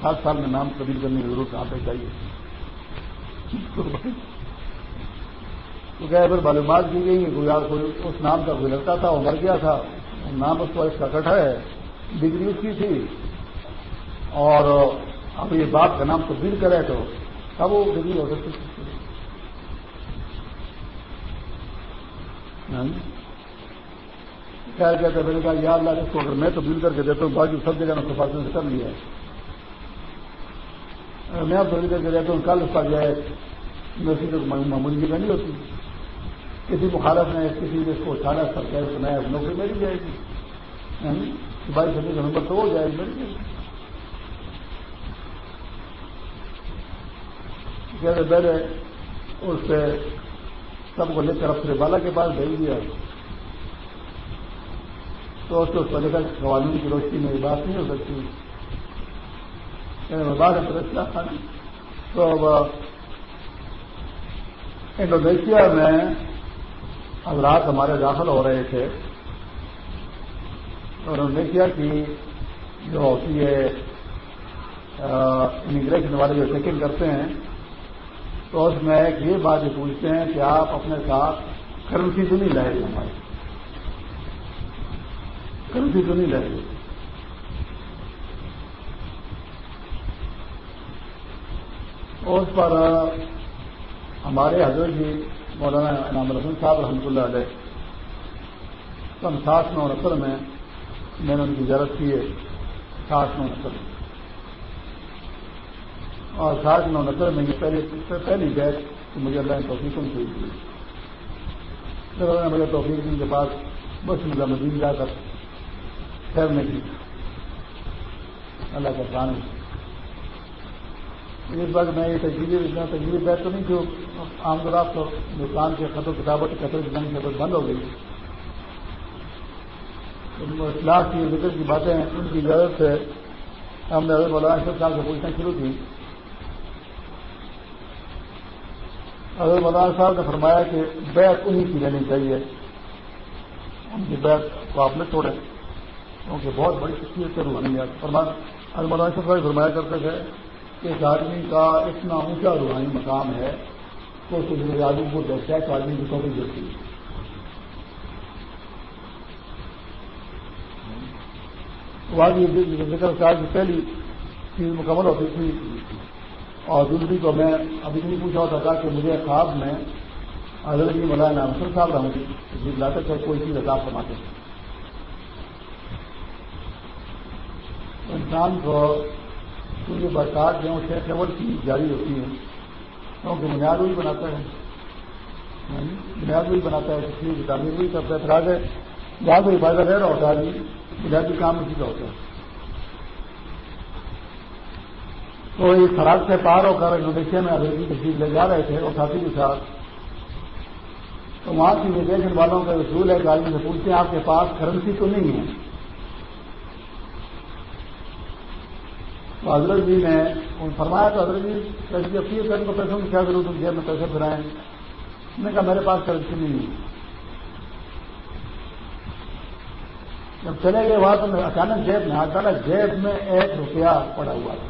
سات سال میں نام تبدیل کرنے کی ضرورت آپ پہ چاہیے۔ تو کیا پھر معلومات کی گئی کوئی اس نام کا کوئی تھا وہ مر گیا تھا نام اس کو اس کا کٹا ہے ڈگری اس کی تھی اور اب یہ باپ کا نام تبدیل کرے تو تب وہ ڈگری ہو سکتی ہاں جی۔ خیر کہتے میں نے کہا یا اللہ اس کو اگر میں تبدیل کر کے دیتا ہوں باقی سب جگہ میں سفارش سے کر لیا ہے میں اب تبدیل کر کے دیتا ہوں کل اس کا جو ہے نسی معمولی نہیں ہوتی کسی مخالف نے کسی نے اس کو اچھالا سر کہہ سنایا نوکری مل جائے گی۔ یعنی بائیس چھبیس نومبر تو ہو جائے گی مل جائے گی اس سے سب کو لے کر اپنے بالا کے پاس بھیج دیا۔ تو اس کو پہلے کا قوانین کی روشنی میں یہ بات نہیں ہو سکتی۔ یعنی بات تو اب انڈونیشیا میں حضرات ہمارے داخل ہو رہے تھے اور انڈونیشیا کی جو ہوتی ہے امیگریشن والے جو چیکنگ کرتے ہیں، تو اس میں ایک یہ بات یہ پوچھتے ہیں کہ آپ اپنے ساتھ کرنسی تو نہیں لائے گی ہمارے۔ کرنسی تو نہیں لائے گی اس پر ہمارے حضرت جی مولانا انعام رسن صاحب رحمۃ اللہ علیہ سن سات نو انہتر میں میں نے ان کی ضرورت کی ہے سات نو انہتر میں۔ اور سات نو انہتر میں یہ پہلی پہلی بیچ مجھے اللہ نے توفیق سے دی۔ جب اللہ نے مجھے توفیق ان کے پاس بس مجھے مدین جا کر ٹھہرنے کی اللہ کا پرانی اس بات میں یہ تجویز اتنا تجویز بیٹھ تو نہیں جو عام طور آپ تو ہندوستان کے خط و کتابوں قطر جنگ سے بند ہو گئی۔ اخلاق کی، ذکر کی باتیں، ان کی ضرورت سے ہم نے مولانا اشرف صاحب سے پوچھنا شروع کی۔ اگر مولانا صاحب نے فرمایا کہ بیت انہیں کی رہنی چاہیے۔ ان کی بیت کو آپ نے توڑے کیونکہ بہت بڑی شخصیت سے روحانی ہے مولانا اشرف صاحب فرمایا کرتے تھے کہ اس آدمی کا اتنا اونچا روحانی مقام ہے تو اس آدمی کو دیکھتا ہے تو آدمی کی توڑی دیتی ہے ذکر صاحب کی پہلی چیز مکمل ہوتی تھی۔ اور دوسری کو میں ابھی نہیں پوچھا ہوتا تھا کہ مجھے خواب میں حضرت جی مولانا انصر صاحب رہوں گی لاتے تھے کوئی چیز عذاب فرماتے تھے۔ انسان کو کیونکہ برسات جو چھ لیول کی جاری ہوتی ہے کیونکہ بنیاد وہی بناتا ہے۔ ہاں جی، بنیاد وہی بناتا ہے کسی کی تعمیر وہی کرتا ہے۔ پھر آگے جہاں کوئی فائدہ رہ رہا ہوتا ہے بنیادی کام اسی کا ہوتا ہے۔ تو یہ خراب سے پار ہو کر انڈونیشیا میں انگریزی تشریف لے جا رہے تھے اور ساتھی کے ساتھ تو وہاں کی امیگریشن والوں کا اصول ہے کہ آدمی سے پوچھتے ہیں آپ کے پاس کرنسی تو نہیں ہے۔ تو حضرت جی نے فرمایا تو حضرت جی پیسے اپیل کرنے کو پیسوں کی کیا ضرورت جیب میں پیسے پھرائیں۔ میں نے کہا، میرے پاس کرنسی نہیں ہے۔ جب چلے گئے وہاں تو میں اچانک جیب میں ہاتھ ڈالا جیب میں ایک روپیہ پڑا ہوا تھا۔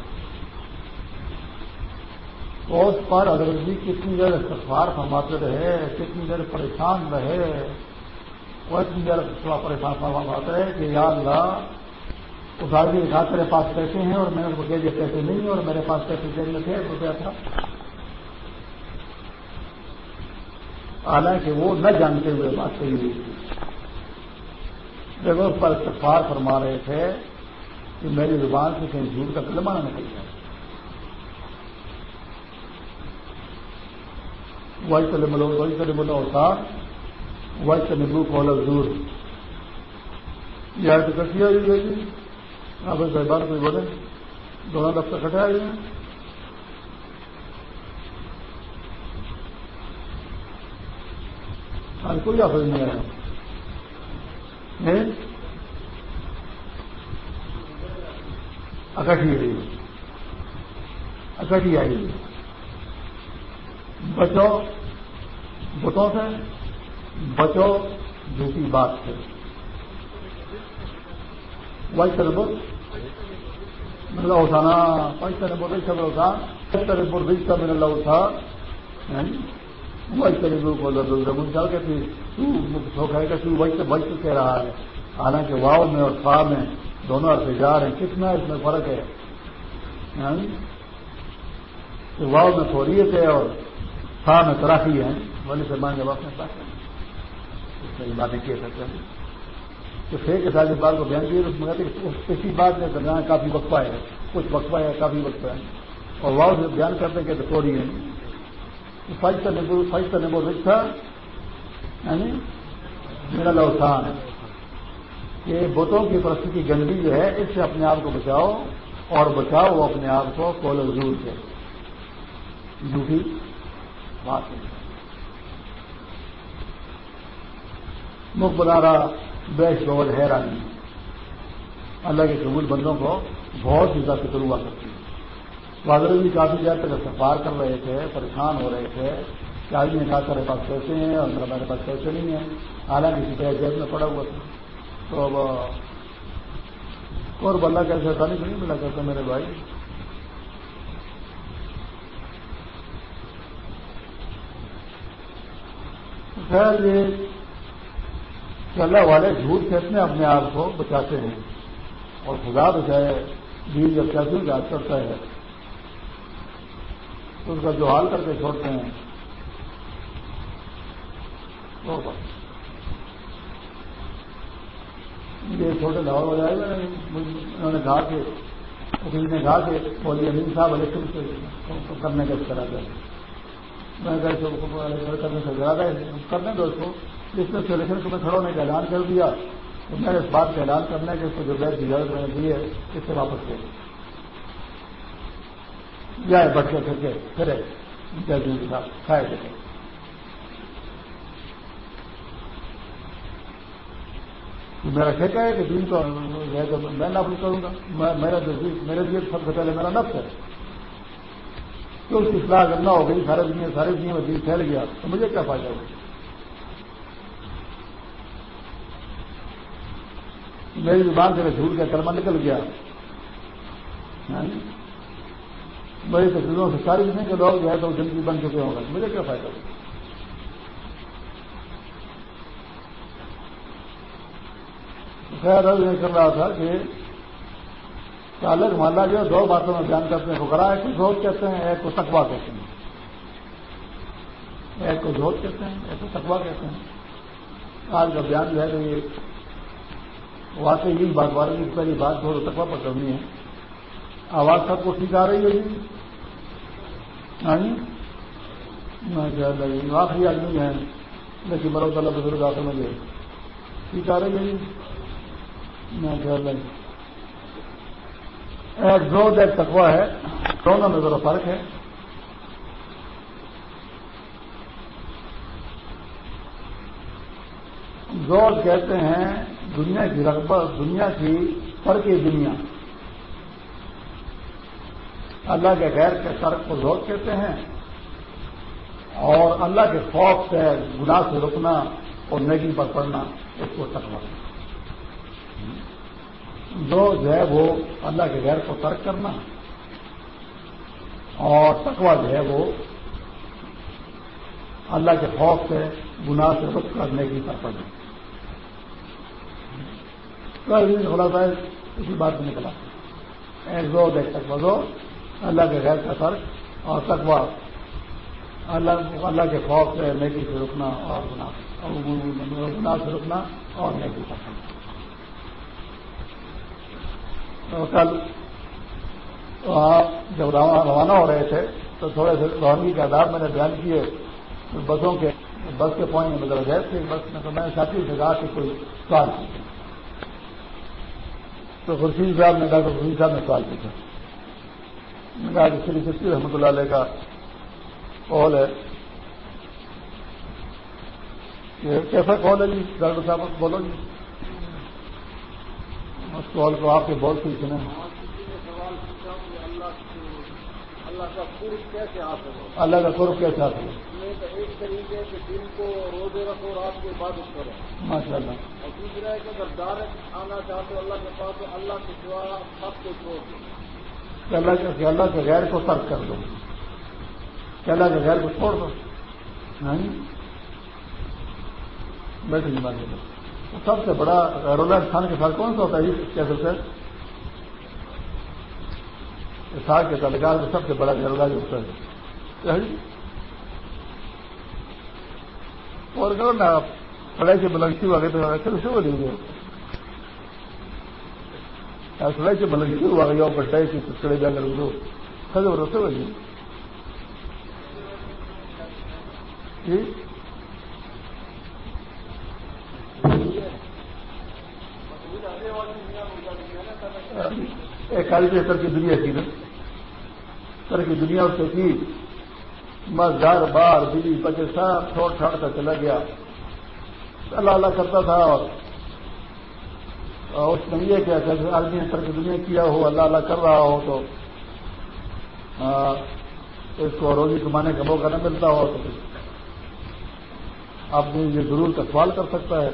تو اس پر حضرت جی کتنی دیر استفار فرماتے رہے، کتنی دیر پریشان رہے، وہ اتنی دیر پریشان فرماتے رہے کہ یا اللہ اس آدمی کہا میرے پاس پیسے ہیں اور میں نے کو کہہ دیا پیسے نہیں اور میرے پاس پیسے دے میں تھے روپیہ تھا حالانکہ وہ نہ جانتے ہوئے بات کہی ہوئی۔ تھی جگہ اس پر استفار فرما رہے تھے کہ میری زبان سے کہیں جھوٹ کا کلمہ نہ نکل جائے۔ وائس چلے ملو وائس چلے ملو ہوتا وائس چلے کالر دور یہ تو کسی آئی گئی آپ اس بار کوئی بولے؟ دونوں دفتر کٹے آئے ہیں۔ آج کوئی آفر نہیں آیا۔ اکٹھی آئی۔ اکٹھی آئی۔ بچو بتوں سے۔ بچو، جھوٹی بات سے۔ وائس طرح بول مطلب اٹھانا وائس طرح بول رہی سب ہوتا طرح بول رہی سب میرا لوگ تھا وائس طرح کو رمن چال کے تھی تو کھائے گا تو وائس وائس کہہ رہا ہے۔ حالانکہ واؤ میں اور فا میں دونوں ارتجار ہیں۔ کتنا اس میں فرق ہے؟ ہاں؟ واؤ میں تھوڑیت ہے اور فا میں تراخی ہے۔ ولی سلمان جب اپنے پاس باتیں کیے سکتے ہیں تو شیر کے ساتھ بات کو بیان کیے اس میں کہتے اسی بات میں درمیان کافی وقفہ ہے، کچھ وقفہ ہے، کافی وقفہ ہے۔ اور واؤ سے بیان کرتے ہیں کہ تو تھوڑی ہے فائدہ نبو فائدہ نبو رکھا یعنی میرا لوسان ہے کہ بتوں کی پرستتی گندگی جو ہے، اس سے اپنے آپ کو بچاؤ اور بچاؤ وہ اپنے آپ کو کولو زور سے۔ جھوٹی بات ہے۔ مکھ بنا حیرانی اللہ کے قبول بندوں کو بہت ہی زیادہ فکر ہوا کرتی ہے۔ بادل جی کافی دیر تک سفار کر رہے تھے، پریشان ہو رہے تھے کہ آدمی نے کہا میرے پاس پیسے ہیں اور میرے پاس پیسے نہیں ہیں۔ حالانکہ کسی جیب میں پڑا ہوا تھا۔ تو اب اور بندہ کیسے تھا نہیں ملا کرتا میرے بھائی۔ خیر یہ کہ اللہ والے جھوٹ سے اپنے اپنے آپ کو بچاتے ہیں اور خدا بچائے بیل جب کیسے یاد کرتا ہے۔ تو اس کا جو حال کر کے چھوڑتے ہیں۔ یہ چھوٹے لاہور ہو جائے گا انہوں نے کہا کہ وکیل نے کہا کہ بولی امین صاحب الیکشن سے کرنے کا کرا دیں میں کرنے سے کرا دیں کرنے دو اس کو۔ جس نے سلیکشن کو میں کھڑا ہونے کا اعلان کر دیا۔ تو میں نے اس بات کا اعلان کرنا ہے کہ اس کو جو بیٹھ کی اجازت میں نے دی ہے، اس سے واپس کر جائے بچے پھر کے پھرے۔ انٹرویو کے ساتھ کھائے دیتے میرا ٹھیکہ ہے کہ دن کو میں نفل کروں گا۔ میرا میرے لیے سب سے پہلے میرا نفس ہے۔ تو اس کی اصلاح اگر نہ ہو گئی، سارے دنیا سارے دنیا میں دن پھیل گیا، تو مجھے کیا فائدہ ہوگا؟ میری زبان سے جھوٹ کا کلمہ نکل گیا۔ ہاں جی؟ میری تصویروں سے ساری چیزیں کے لوگ جو ہے تو زندگی بن چکے ہوں گے۔ مجھے کیا فائدہ؟ ہوگا خیر یہ کر رہا تھا کہ الگ محلہ جو ہے، دو باتوں میں بیان کرتے ہیں۔ فکرا ایک کو زود کہتے ہیں، ایک کو تقوا کہتے ہیں۔ ایک کو زود کہتے ہیں، ایک کو تقوا کہتے ہیں۔ آج کا بیان جو ہے تو یہ واقعی یہی بات بارہ کی پہلی بات تھوڑا تقوا پر کرنی ہے۔ آواز سب کو ٹھیک آ رہی ہے ہاں جی؟ ہاں آخری آدمی ہے لیکن مرو تعالیٰ بزرگ آ سمجھے ٹھیک آ رہی ہے جی میں خیال ایک زود ایک تقوا ہے، دونوں میں ذرا فرق ہے۔ زور کہتے ہیں دنیا کی رغبت، دنیا کی فرق دنیا۔ اللہ کے غیر کے سرک کو زور کہتے ہیں اور اللہ کے خوف سے گناہ سے رکنا اور نیگی پر پڑنا اس کو تقوا جو جو ہے وہ اللہ کے غیر کو ترک کرنا اور تقوا جو ہے وہ اللہ کے خوف سے گناہ سے رک کرنے کی پر پڑنا۔ تھوڑا سا اسی بات میں نکلا۔ ایک دو دیکھ تک بدو اللہ کے غیر کا فرق اور تقوا اللہ اللہ کے خوف سے نیکی سے رکنا اور گناہ۔ سے رکنا اور نیکی کا کل جب روانہ ہو رہے تھے، تو تھوڑے سے روانگی کے آداب میں نے بیان کیے۔ بسوں کے، بس کے پوائنٹ میں بدل گئے تھے بس میں تو میں نے ساتھی سے کہا کہ کوئی سوال۔ تو خورشید صاحب نے ڈاکٹر خورشید صاحب نے سوال پوچھا۔ شری سستی رحمۃ اللہ علیہ کا کال ہے۔ کیسا کال ہے جی؟ ڈاکٹر صاحب بولو جی۔ اس کال کو آپ کے بہت سی سنیں۔ اللہ کا قرب کیسے حاصل ہو؟ ایک طریقے سے دن کو روزے رکھو رات کو عبادت کرو۔ ماشاء اللہ۔ اور دوسرا ہے کہ اگر ڈائریکٹ آنا چاہتے اللہ کے پاس تو اللہ کے سوا سب کو چھوڑ دو۔ اللہ کے اللہ کے غیر کو ترک کر دو۔ کہ اللہ کے غیر کو چھوڑ دو۔ نہیں۔ بیٹھے بات سب سے بڑا رولا خان کے ساتھ کون سا ہوتا ہے؟ کیسے سر سال کے تعلقات میں سب سے بڑا گھرولا جو ہوتا ہے۔ جی۔ اور کرو نا آپ پڑھائی سے بلنسی والے تو پھر اسے گے سڑائی سے بلنسی ہوا گیا پٹائی سے چڑے جا کر دو سر اور اسے بولیں جی۔, جی۔ ایک کالی سر کی دنیا کی نا۔ سر کی دنیا سے کی بس گھر بار بیوی بچے سب چھوڑ چھاڑ کر چلا گیا۔ اللہ اللہ کرتا تھا اور اس میں یہ کیا کہ آدمی نے سر دنیا کیا ہو، اللہ اللہ کر رہا ہو تو ہاں، اس کو روزی کمانے کا موقع نہ ملتا ہو تو آپ نے یہ ضرور کا سوال کر سکتا ہے۔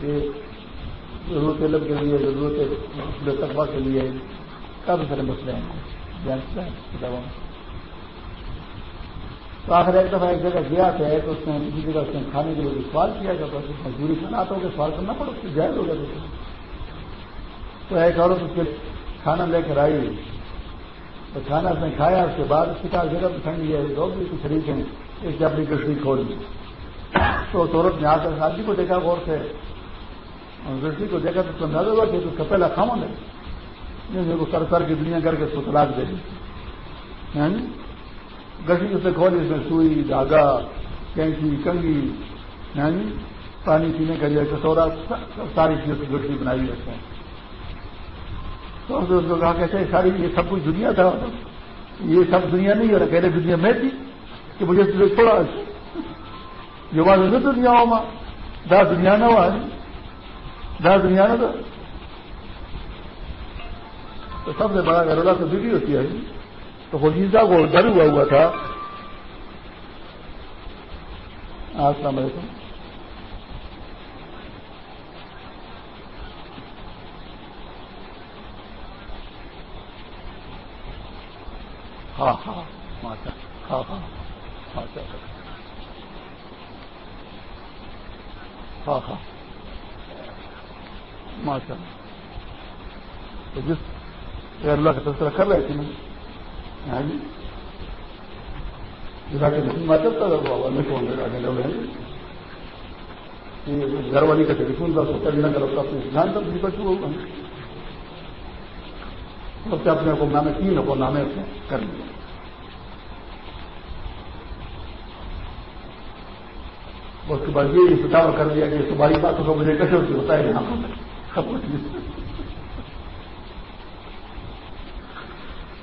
کہ ضرورت علم کے لیے، ضرورت تقبہ کے لیے کافی سارے مسئلے ہیں۔ تو آخر ایک دفعہ ایک جگہ گیا تھا تو اس نے کسی جگہ اس نے کھانے کے لیے سوال کیا جاتا ہے مزدوری کھانا آتا ہو کہ سوال کرنا پڑا، اس جائز ہو گیا تو ایک اور اس کے کھانا لے کر آئی۔ تو کھانا اس نے کھایا، اس کے بعد اس کی کار جگہ بھی ٹھنڈی ہے لوگ بھی کچھ شریک ہیں ایک اپنی کشتی کھول دی۔ تو عورت نے آ کر شادی کو دیکھا، غور سے رشی کو دیکھا تو اندازہ ہوا کہ اس کا پہلا خامن ہے کو سر سر کی دنیا کر کے اس کو طلاق دے دی یعنی گٹی اسے کھولی اس میں سوئی دھاگا کینچی کنگی یعنی پانی پینے کا لیے کٹورا ساری چیزوں کی گٹی بنائی رکھتے ہیں تو اس کو کہا کہتے ساری یہ سب کچھ دنیا تھا یہ سب دنیا نہیں اور اکیلے دنیا میں تھی کہ مجھے تجھے چھوڑا جو بات دنیا ہو ماں دا دنیا نہ ہوا دا دنیا نہ تھا؟ تو سب سے بڑا گھرولا تو بیوی ہوتی ہے تو خدیزہ کو ڈر ہوا ہوا تھا۔ السلام علیکم۔ ہاں ہاں ماشاء ہاں ہاں ماشاء ہاں ہاں۔ ماشاء تو جس اللہ کا تذکرہ کر رہے تھے نا ہاں جی۔ جیسا کہ ماچل کا میں کون آگے لوگ ہیں گھر والی کا ٹیلیفون کا سوچا نہ کرو تو اپنے دھیان تک بھی بچوں ہوگا۔ سب سے اپنے کو نامے، تین کو نامے کر لیا اس کے بعد یہ فتاوا کر دیا کہ تمہاری باتوں کو مجھے کیسے ہوتی ہوتا ہے یہاں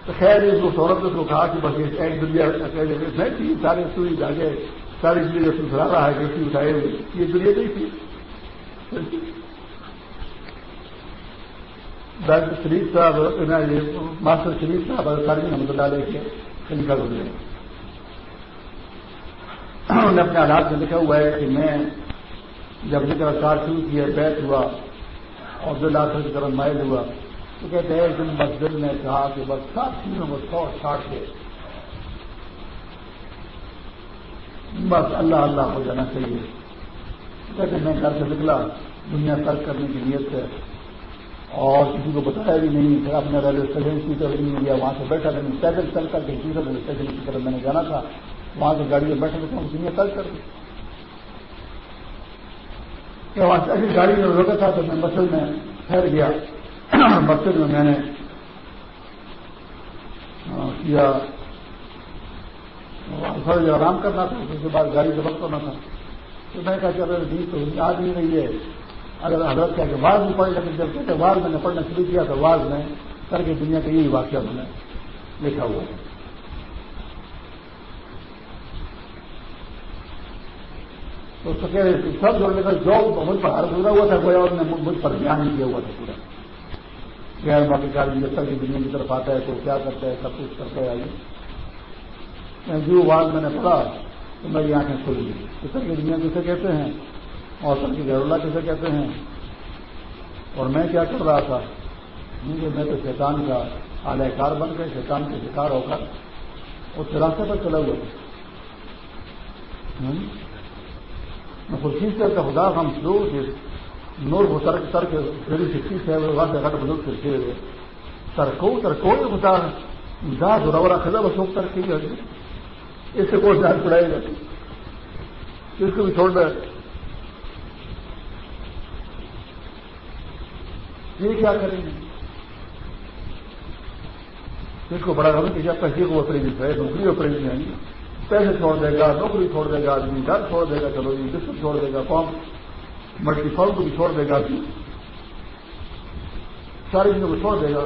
تو خیر اس کو سورت نے کہا کہ بس ایک دنیا نہیں تھی سارے سوئی جاگے، ساری چیزیں سلسلہ رہا ہے کہ اس اٹھائے یہ دنیا نہیں تھی۔ ڈاکٹر شریف صاحب ماسٹر شریف صاحب ساری نمبر ڈالے کے خلیفہ گزرے انہوں نے اپنے آدھار میں لکھا ہوا ہے کہ میں جب ذکر کار شروع کیا، بیت ہوا اور دل آخر کی طرف مائل ہوا۔ تو کہتے ہیں، ایک دن مسجد نے کہا کہ بس سات چیزوں کو سو ساٹھ کے۔ بس اللہ اللہ ہو جانا چاہیے۔ کہتے میں گھر سے نکلا۔ دنیا ترک کرنے کی نیت سے۔ اور کسی کو بتایا بھی نہیں، پھر اپنے ریلوے اسٹیشن کی طرف نہیں لیا، وہاں سے بیٹھا نہیں۔ پیدل چل کر کے دوسرے ریلوے اسٹیشن کی طرف میں نے جانا تھا۔ وہاں سے گاڑی میں بیٹھے تھے دنیا ترک کر دی وہاں ایسی گاڑی میں روکا تھا تو میں مسجد میں ٹھہر گیا۔ مسجد میں میں نے کیا۔ تھوڑا جو آرام کرنا تھا، اس کے بعد گاڑی ضبط کرنا تھا۔ تو میں کہا چل رہے تو آج نہیں رہی ہے۔ اگر حضرت کیا کہ واز میں پڑھ لیکن جب کہتے واز میں نے پڑھنا شروع کیا تو واز میں کر کے دنیا کا یہی واقعہ میں نے لکھا ہوا ہے۔ تو سکے سب جوڑنے کا جو مجھ پر حرف گزرا ہوا تھا کوئی اور نے مجھ پر دھیان نہیں کیا ہوا تھا پورا۔ غیر باقی کار جب تک دنیا کی طرف آتا ہے تو کیا کرتا ہے؟ سب کچھ کرتا ہے آگے۔ جو بات میں نے پڑھا تو میری آنکھیں کھل گئی۔ پتر کی دنیا کسے کہتے ہیں؟ اور سر کی غیر اللہ کسے کہتے ہیں؟ اور میں کیا کر رہا تھا؟ کہ میں تو شیطان کا اعلی کار بن گئے شیطان کے شکار ہو کر۔ اس راستے پر چلا ہوا تھا میں خورشید سے خدا ہم شروع سے نور کو ترک ترک میری شکتی سے وہاں سے گھٹ بزرگ سے پھر ترکو ترکو خدا دا دورا خدا بس لوگ ترقی کر اس سے کوئی جان پڑائے گا اس کو بھی چھوڑ دے۔ یہ کیا کریں گے؟ اس کو بڑا کروں کہ پیسے کو اپنے ہے نوکری اپنے جائیں گے پیسے چھوڑ دے گا، نوکری چھوڑ دے گا، آدمی گھر چھوڑ دے گا چلو جی بسکٹ چھوڑ دے گا فارم ملٹی فارم کو بھی چھوڑ دے گا، ساری چیزوں کو چھوڑ دے گا۔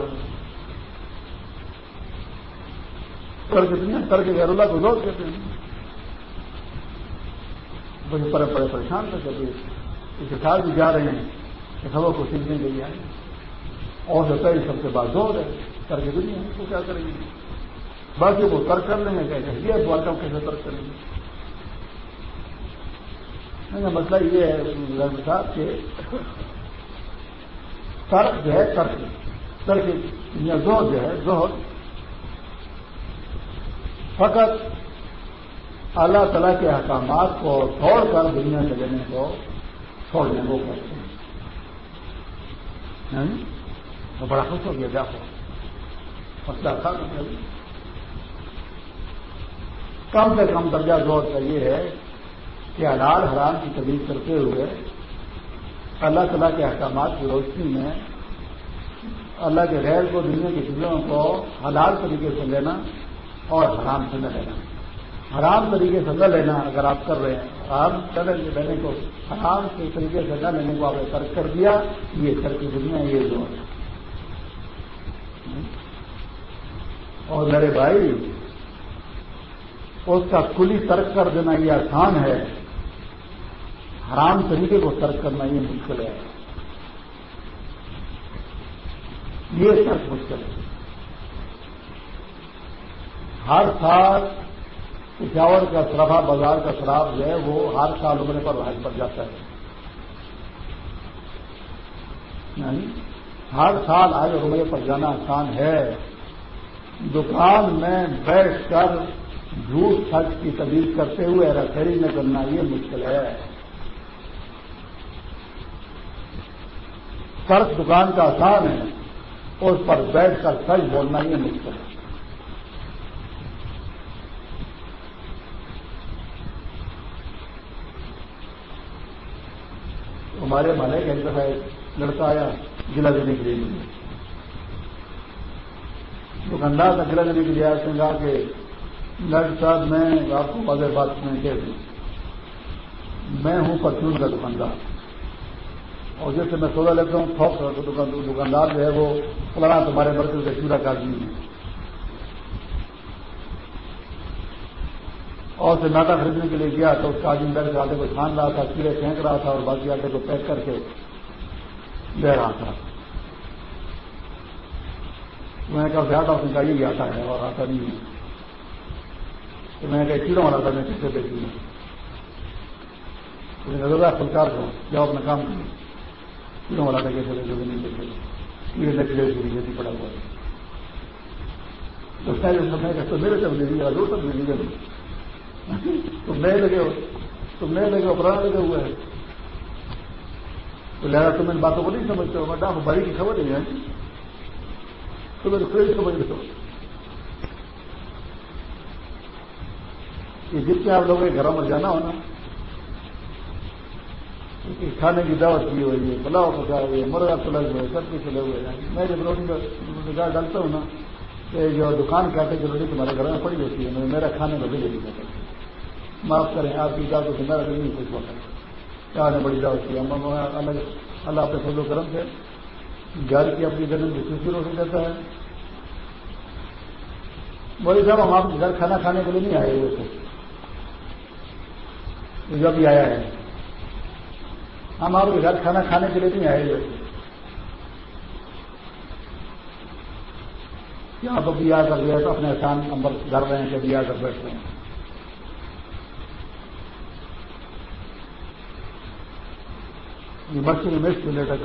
کر کے دنیا کر کے غیر اللہ کو روز کہتے ہیں۔ بڑے پڑے پڑے پریشان کر کے اس سال بھی جا رہے ہیں کہ خبر کو سیکھنے کے لیے آئے۔ اور جو ہے سب سے بات زور ہے کر کے دنیا کو کیا کریں گے؟ باقی وہ ترک کر لیں گے کہ یہ دوارکا کیسے ترک کریں گے۔ مسئلہ یہ ہے صاحب، کہ ترک جو ہے، ترک۔ ترک یا زور جو ہے زور فقط اللہ تعالیٰ کے احکامات کو چھوڑ کر دنیا سے لینے کو چھوڑنے کو کرتے ہیں۔ تو بڑا خوش ہو گیا، جا مسئلہ تھا کم سے کم درجہ زور کا یہ ہے کہ حلال حرام کی تبدیل کرتے ہوئے اللہ تعالیٰ کے احکامات کی روشنی میں اللہ کے غیر کو دنیا کی چیزوں کو حلال طریقے سے لینا اور حرام سے نہ لینا۔ حرام طریقے سے نہ لینا اگر آپ کر رہے ہیں۔ حرام لینے کو، حرام کے طریقے سے نہ لینے کو آپ نے ترک کر دیا، یہ ترک دنیا یہ زور ہے۔ اور میرے بھائی اس کا کلی ترک کر دینا یہ آسان ہے۔ حرام طریقے کو ترک کرنا یہ مشکل ہے۔ یہ ترک مشکل ہے۔ ہر سال پشاور کا سرفا بازار کا شراب جو ہے وہ ہر سال ابھرنے پر راج پر جاتا ہے۔ ہر سال آج روپئے پر جانا آسان ہے۔ دکان میں بیٹھ کر جھوٹ سچ کی تبدیل کرتے ہوئے رکھری میں کرنا یہ مشکل ہے۔ سرف دکان کا آسان ہے، اس پر بیٹھ کر سچ بولنا یہ مشکل ہے۔ ہمارے مالے کا ایک دفعہ لڑکا آیا گلا دینے کے لیے۔ دکاندار کا گلا دینے کے لیے آیا کہا کہ ڈاکٹر صاحب میں آپ کو واضح بات میں کہہ دوں۔ میں ہوں پرچون کا دکاندار۔ اور جیسے میں سودا لیتا ہوں تھوک دکاندار جو ہے وہ فلانا تمہارے مرکز کا چورا کا ہے۔ اور سے ناٹا خریدنے کے لیے گیا تو اس کا آدمی بیٹھ کے آٹے کو چھان رہا تھا، کیڑے پھینک رہا تھا اور باقی آٹے کو پیک کر کے لے رہا تھا۔ میں نے کہا، زیادہ اس نے کہا آتا ہے اور آتا نہیں ہے۔ تو میں نے کہا کیڑوں والا تھا، میں کیسے بیچوں نظر فلکار کو جاؤ اپنا کام کروں کیوں والا تھا، کیسے لے جو نہیں دیکھے کیڑے لکڑے پوری جیسی پڑا ہوا ہے۔ تو میں تو میرے جب لے لیا جو تب لے لیجیے تم نئے لگے ہو تم نئے لگے ہو پرانا لگے ہوئے ہیں۔ تو لہٰذا تم ان باتوں کو نہیں سمجھتے ہو میں ڈاک بھائی کی خبر نہیں ہے۔ تو میرے فریج سمجھ لیتے ہو۔ کہ جتنے آپ لوگوں کے گھروں میں جانا ہونا کھانے کی دعوت کی ہوئی ہے، پلاؤ پکا ہوئی ہے، مرغا تلے ہوئے سب کچھ چلے ہوئے ہیں۔ میں جب روٹی کا ڈالتا ہوں نا کہ جو دکان کے آتے کی روٹی تمہارے گھر میں پڑی ہوتی ہے میرا کھانے میں بھی لے جاتا معاف کریں، آپ کی دعوت سے میرا نہیں کیا نے بڑی دعوت کی۔ اللہ اللہ اپنے فضل و کرم سے گھر کی اپنی زمین کی خوشی روشن دیتا ہے۔ بولے صاحب، ہم آپ کے گھر کھانا کھانے کے لیے نہیں آئے ہوئے تھے۔ جب بھی آیا ہے۔ ہاں، ہم آپ کے گھر کھانا کھانے کے لیے نہیں آئے ہوئے۔ تھے یہاں تو آ کر گئے تو اپنے احسان نمبر گھر رہے ہیں کہ بھی آ کر بیٹھ رہے ہیں۔ یہ میں مس کو لے کر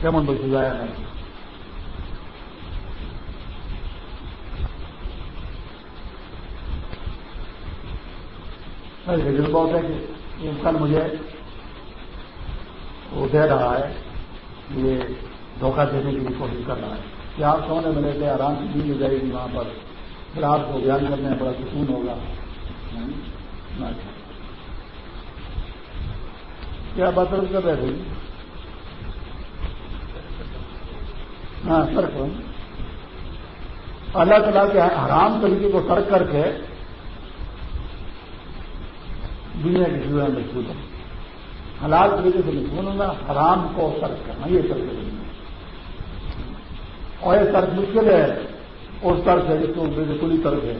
کیمن بھائی سجایا ہے؟ ہاں جی، بہت ہے کہ کل مجھے وہ دے رہا ہے، یہ دھوکہ دینے کی کوشش کر رہا ہے۔ کہ آپ سونے ملے تھے، آرام سے بھی مل جائے گی وہاں پر۔ پھر آپ کو بیان کرنے میں بڑا سکون ہوگا۔ ہاں جی، ہاں جی۔ کیا بات کر رہے تھے ہاں سر اللہ تعالیٰ کے حرام طریقے کو ترک کر کے دنیا کی چیزوں میں مشہور ہے۔ حلال طریقے سے مشہور ہونا، حرام کو ترک کرنا، یہ سر اور یہ ترک مشکل ہے اس ترک ہے جس کو بالکل ہی ترک ہے۔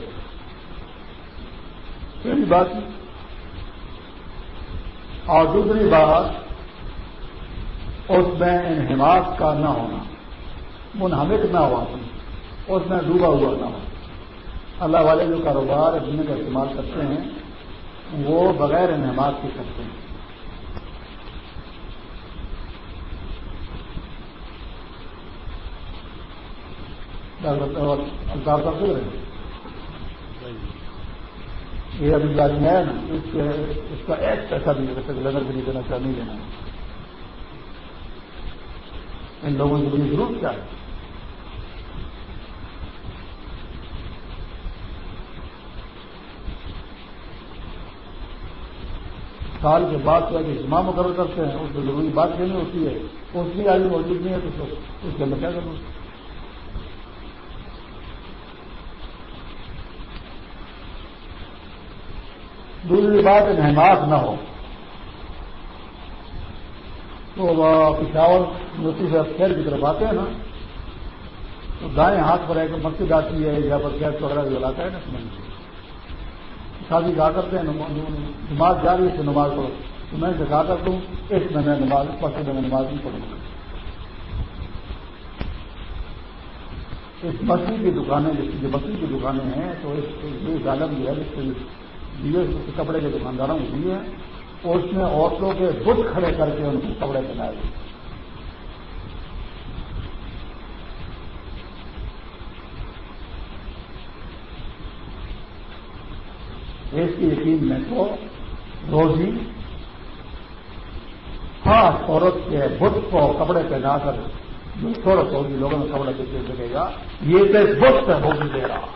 پہلی بات۔ اور دوسری بات، اس میں انحماق کا نہ ہونا، منہمک نہ ہوا، اس میں ڈوبا ہوا نہ ہو اللہ والے جو کاروبار دنیا کا استعمال کرتے ہیں وہ بغیر انحماق کے کرتے ہیں۔ الطاف صاحب رہے ہیں۔ یہ ابھی جاری ہے نا، اس کا ایک پیسہ بھی جب تک لگر کے لیے دینا چاہ، نہیں لینا۔ ان لوگوں کے لیے ضرور کیا ہے؟ سال کے بعد جو اجتماع مقرر کرتے ہیں، اس میں ضروری بات یہ نہیں ہوتی ہے اس کی آگے موجود نہیں ہے، تو اس کے اندر کیا کروں دوسری بات مہمات نہ ہو۔ تو پشاور موتی سے خیر کی طرف آتے ہیں نا، تو دائیں ہاتھ پر ایک مسجد آتی ہے یہاں پر گیس وغیرہ جو لاتا ہے نا۔ سمجھ شادی کہا کرتے ہیں، نماز جاری ہے نماز پڑھو۔ تو میں کہا کرتا ہوں، اس میں میں نماز پڑھتے میں نماز نہیں پڑھوں گا۔ اس مسجد کی دکانیں، جس کی جو مسجد کی دکانیں ہیں، تو اس ظالم جو ہے، جس کے دیے کپڑے کے دکانداروں کو دیے اور اس میں عورتوں کے بت کھڑے کر کے ان کو کپڑے پہنائے۔ دیش کی یقین میں تو روزی خاص عورت کے بت کو کپڑے پہنا کر جو سورت ہوگی لوگوں میں کپڑے دیتے سکے گا، یہ تو بت سے روزی دے رہا۔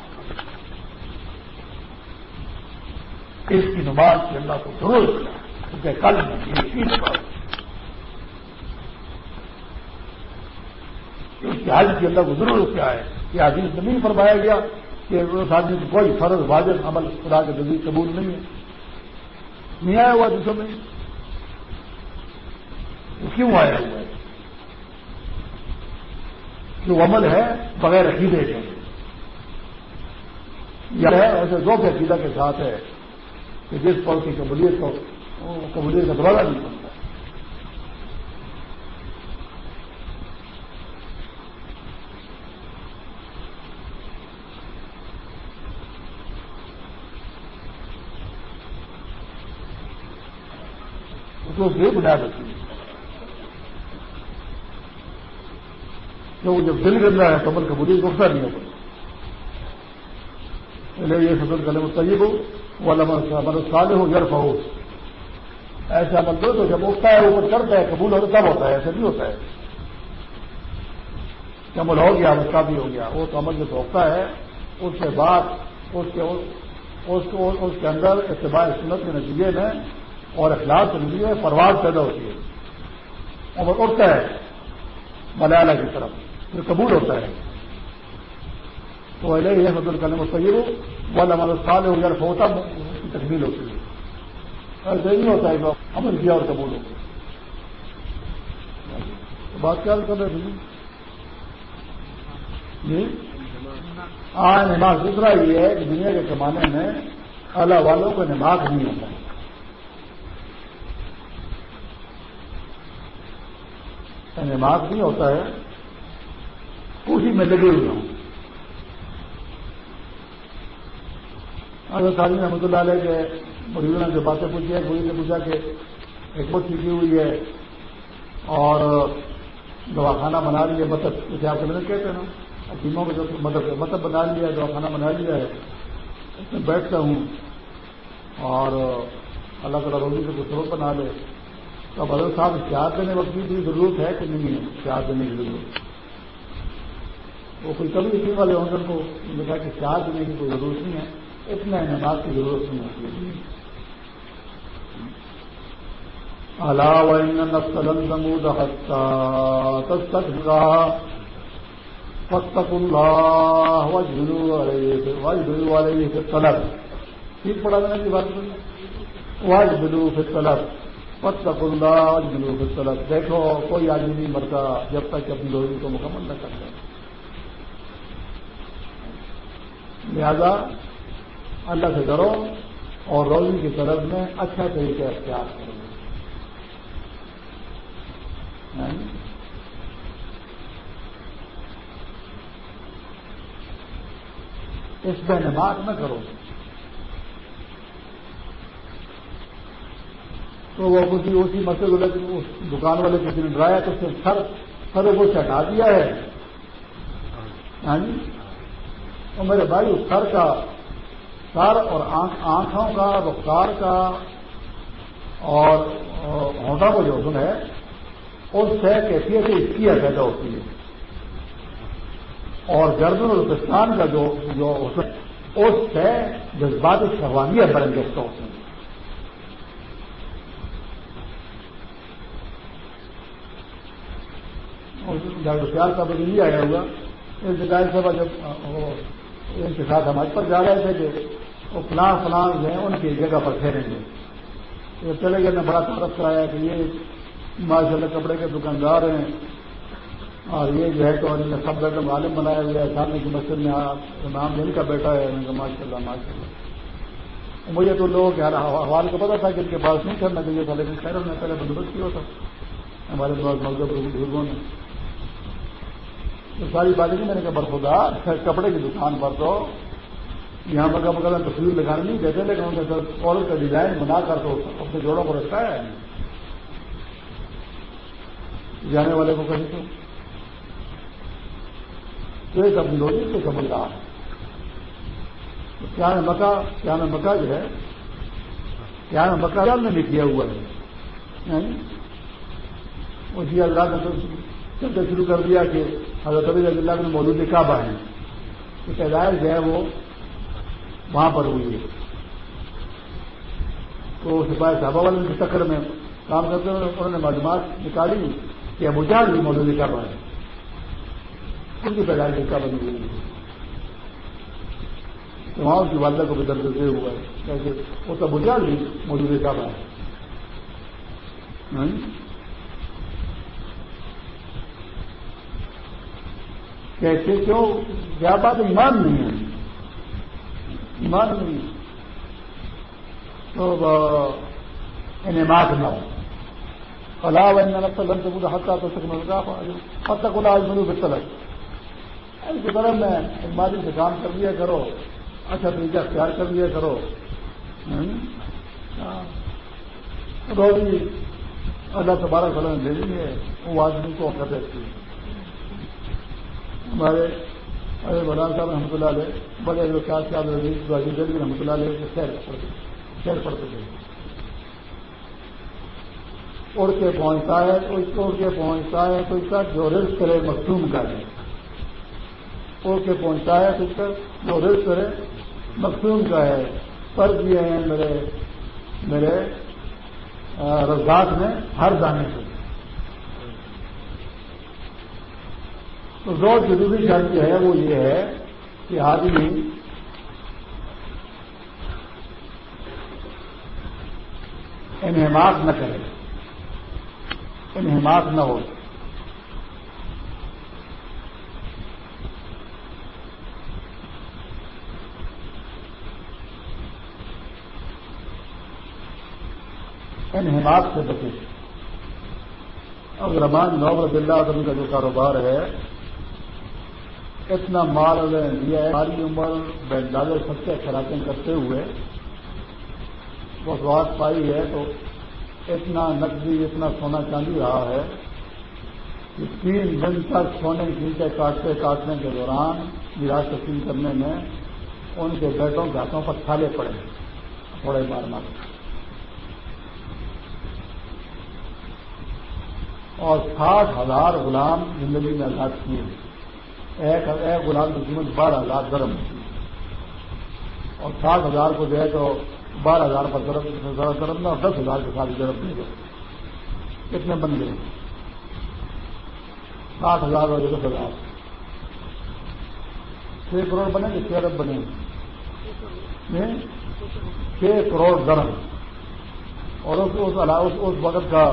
اس کی نماز کے اللہ کو ضرور کیونکہ کل میں یہ چیز پر اس کے حج کی اللہ کو ضرور کیا ہے کہ آدمی سے نہیں فرمایا گیا۔ کہ اس آدمی کو کوئی فرض واجب عمل خدا کے نزدیک قبول نہیں ہے۔ نہیں آیا ہوا دوسروں میں کیوں آیا ہوا ہے؟ جو عمل ہے بغیر عقیدے کے۔ یہ ہے ایسے دو کے عقیدہ کے ساتھ ہے کہ جس پل کی قبولیت کو قبولیت کا دروازہ نہیں بنتا۔ اس کو یہ بنا دیتی ہے۔ جب دل گندا ہے تو عمل قبولیت کو نہیں ہوتا۔ پہلے یہ سفر کرنے میں طیب ہو وہ عمل صالح ہو یرف ہو ایسا عمل دو تو جب اٹھتا ہے، اوپر چڑھتا ہے، قبول ہوتا تب ہوتا ہے، ایسا نہیں ہوتا ہے۔ کہ عمل ہو گیا اس بھی ہو گیا، وہ تو عمل جو روکتا ہے۔ اس کے بعد، اس کے اس کے اندر اتباع سنت کے نتیجے میں اور اخلاق کے نتیجے میں پرواز پیدا ہوتی ہے۔ اور اٹھتا ہے ملیالہ کی طرف، پھر قبول ہوتا ہے۔ تو یہ حد الکلم سید وہ ہمارا سال ہو گیا ہوتا کی تکمیل ہوتی ہے۔ ایسے نہیں ہوتا ہے عمل کیا اور قبول ہو بات کیا کر رہے جی ہاں نماز دوسرا یہ ہے کہ دنیا کے زمانے میں اللہ والوں کو نماز نہیں ہوتا۔ ہے نماز نہیں ہوتا ہے اسی میں لگے ہوئے ہوں۔ اگر تعلیم احمد اللہ علیہ کے مریضوں نے جو باتیں پوچھی ہے کوئی نے پوچھا کہ حکمت سیکھی ہوئی ہے اور دواخانہ بنا لیا مطلب جیسے آپ کو کہتے ہیں نا؟ حکیموں کو جو مطلب مطلب بنا لیا ہے دواخانہ بنا لیا ہے۔ اس میں بیٹھتا ہوں اور اللہ تعالیٰ روزی سے کچھ روز بنا لے۔ تو اب حضرت صاحب اشتہار دینے وقت کی ضرورت ہے کہ نہیں ہے اشتہار دینے کی ضرورت وہ کوئی کبھی اسی والے ہوں ان کو کہا کہ اشتہار دینے کی کوئی ضرورت نہیں ہے، اتنا نماز کی ضرورت نہیں ہوتی۔ ہے اللہ سمود فتق اللہ وجلو علیہ ٹھیک پڑا دینے کی بات۔ واج بلو پھر طلب فتق اللہ وجلو پھر دیکھو، کوئی آدمی نہیں مرتا جب تک اپنی روزی کو مکمل نہ کر جائے لہذا اللہ سے ڈرو اور روزی کی طرف میں اچھا طریقہ اختیار کرو۔ ہاں جی؟ اس میں نماز نہ کرو۔ تو وہ کسی اسی مسئلے کو اس دکان والے کسی نے ڈرایا تو صرف سر سر وہ چٹا دیا ہے۔ ہاں جی؟ میرے بھائی اس سر کا سر اور آنکھوں کا رفتار کا اور ہوٹا کو جو حسن ہے اس سے کیفیت اس کی پیدا ہوتی ہے۔ اور گردن اور پستان کا جو جو اس سے جذبات شروانیت برنگست ہوتے ہیں ڈاکٹر پیار کا بدل نہیں آیا ہوا، اس جگہ سبھا جب ان کے ساتھ ہم پر جا رہے تھے کہ وہ فلاں فلاں جو ہیں، ان کی جگہ پر ٹھہریں گے۔ چلے گئے نے بڑا تعارف کرایا کہ یہ ماشاء اللہ کپڑے کے دکاندار ہیں۔ اور یہ جو ہے تو انہوں نے سب بیٹھے عالم بنایا ہوا ہے۔ سامنے کی مسجد میں امام دل کا بیٹا ہے ماشاء اللہ ماشاء اللہ۔ مجھے تو لوگوں کے حوال کو پتا تھا کہ ان کے پاس نہیں کرنا چاہیے تھا، لیکن خیر نے پہلے بندوبست کیا تھا۔ ہمارے پاس مذہب بزرگوں نے تو ساری باتیں نہیں میں نے کہا برفدار کپڑے کی دکان پر تو یہاں پر مگر تصویر لگانے نہیں دیتے، لیکن ان کے عورت کا ڈیزائن بنا کر تو اپنے جوڑوں کو رکھتا ہے۔ جانے والے کو کہیں تو ایک اپنی روزی سے سمجھ رہا ہے کیا مکہ کیا مکہ جو ہے کیا مکہ نے بھی کیا ہوا ہے۔ یعنی اسی جی اللہ نے چلتے شروع کر دیا کہ حضرت ابھی اللہ نے موجود کعبہ ہے۔ کہ پیدائش جو ہے وہ وہاں پر ہوئی ہے۔ تو سپاہی صاحبہ والے کے چکر میں کام کرتے ہوئے انہوں نے معلومات نکالی کہ ابو جال بھی موجود کعبہ ہے۔ ان کی پیدائش کا بنی ہوئی ہے۔ تو وہاں کی والدہ کو بھی درد دے ہوا ہے وہ تو ابو بجال بھی موجود کعبہ ہے۔ ہاں؟ کیسے کیوں کیا بات ایمان نہیں ہے۔ ایمان نہیں۔ تو انعماد نہ ہو۔ فلا وان لم تكن حتى تستكمل الغافه فتقوا لا يجملوا بالطلب اس کی طرف میں مادی سے کام کر لیا کرو۔ اچھا طریقہ اختیار کر لیا کرو۔ ہاں۔ روزی اللہ تبارہ فلم دے دیں گے وہ آدمی کو کر دیتی ہمارے ارے بلان صاحب رحمۃ اللہ علیہ، بڑے جو کیا جی، رحمۃ اللہ علیہ سیر پڑتے تھے اڑ کے پہنچتا ہے تو اس کو اڑ کے پہنچتا ہے تو اس کا جو کرے مختوم کا ہے۔ اڑ کے پہنچتا ہے تو اس کا جو کرے مختوم کا ہے۔ پر جی دیے ہیں میرے میرے رزاق میں ہر دانے سے۔ تو دو ضروری شرط جو ہے وہ یہ ہے کہ آدمی انحماق نہ کرے انحماق نہ ہو۔ انحماق سے بچے۔ اب رحمان نوب رضی اللہ عنہ کا جو کاروبار ہے اتنا مال دیا ہے، ساری عمر بیندازے سب سے خراکیں کرتے ہوئے وہ بات پائی ہے تو اتنا نقدی، اتنا سونا چاندی رہا ہے کہ تین دن تک سونے گھنٹے کاٹتے کاٹنے کے دوران میراث تقسیم کرنے میں ان کے بیٹوں کے ہاتھوں پر تھالے پڑے، تھوڑے بار مار۔ اور ساٹھ ہزار غلام زندگی میں آزاد کیے۔ ایک ایک غلام کی قیمت بارہ ہزار درم۔ اور ساٹھ ہزار کو جو ہے تو بارہ ہزار پر درم درم اور دس ہزار کے ساتھ درم دے گئے کتنے بن گئے۔ ساٹھ ہزار اور دس ہزار۔ چھ کروڑ بنے گے چھ ارب بنے؟ چھ کروڑ درم۔ اور اس وقت کا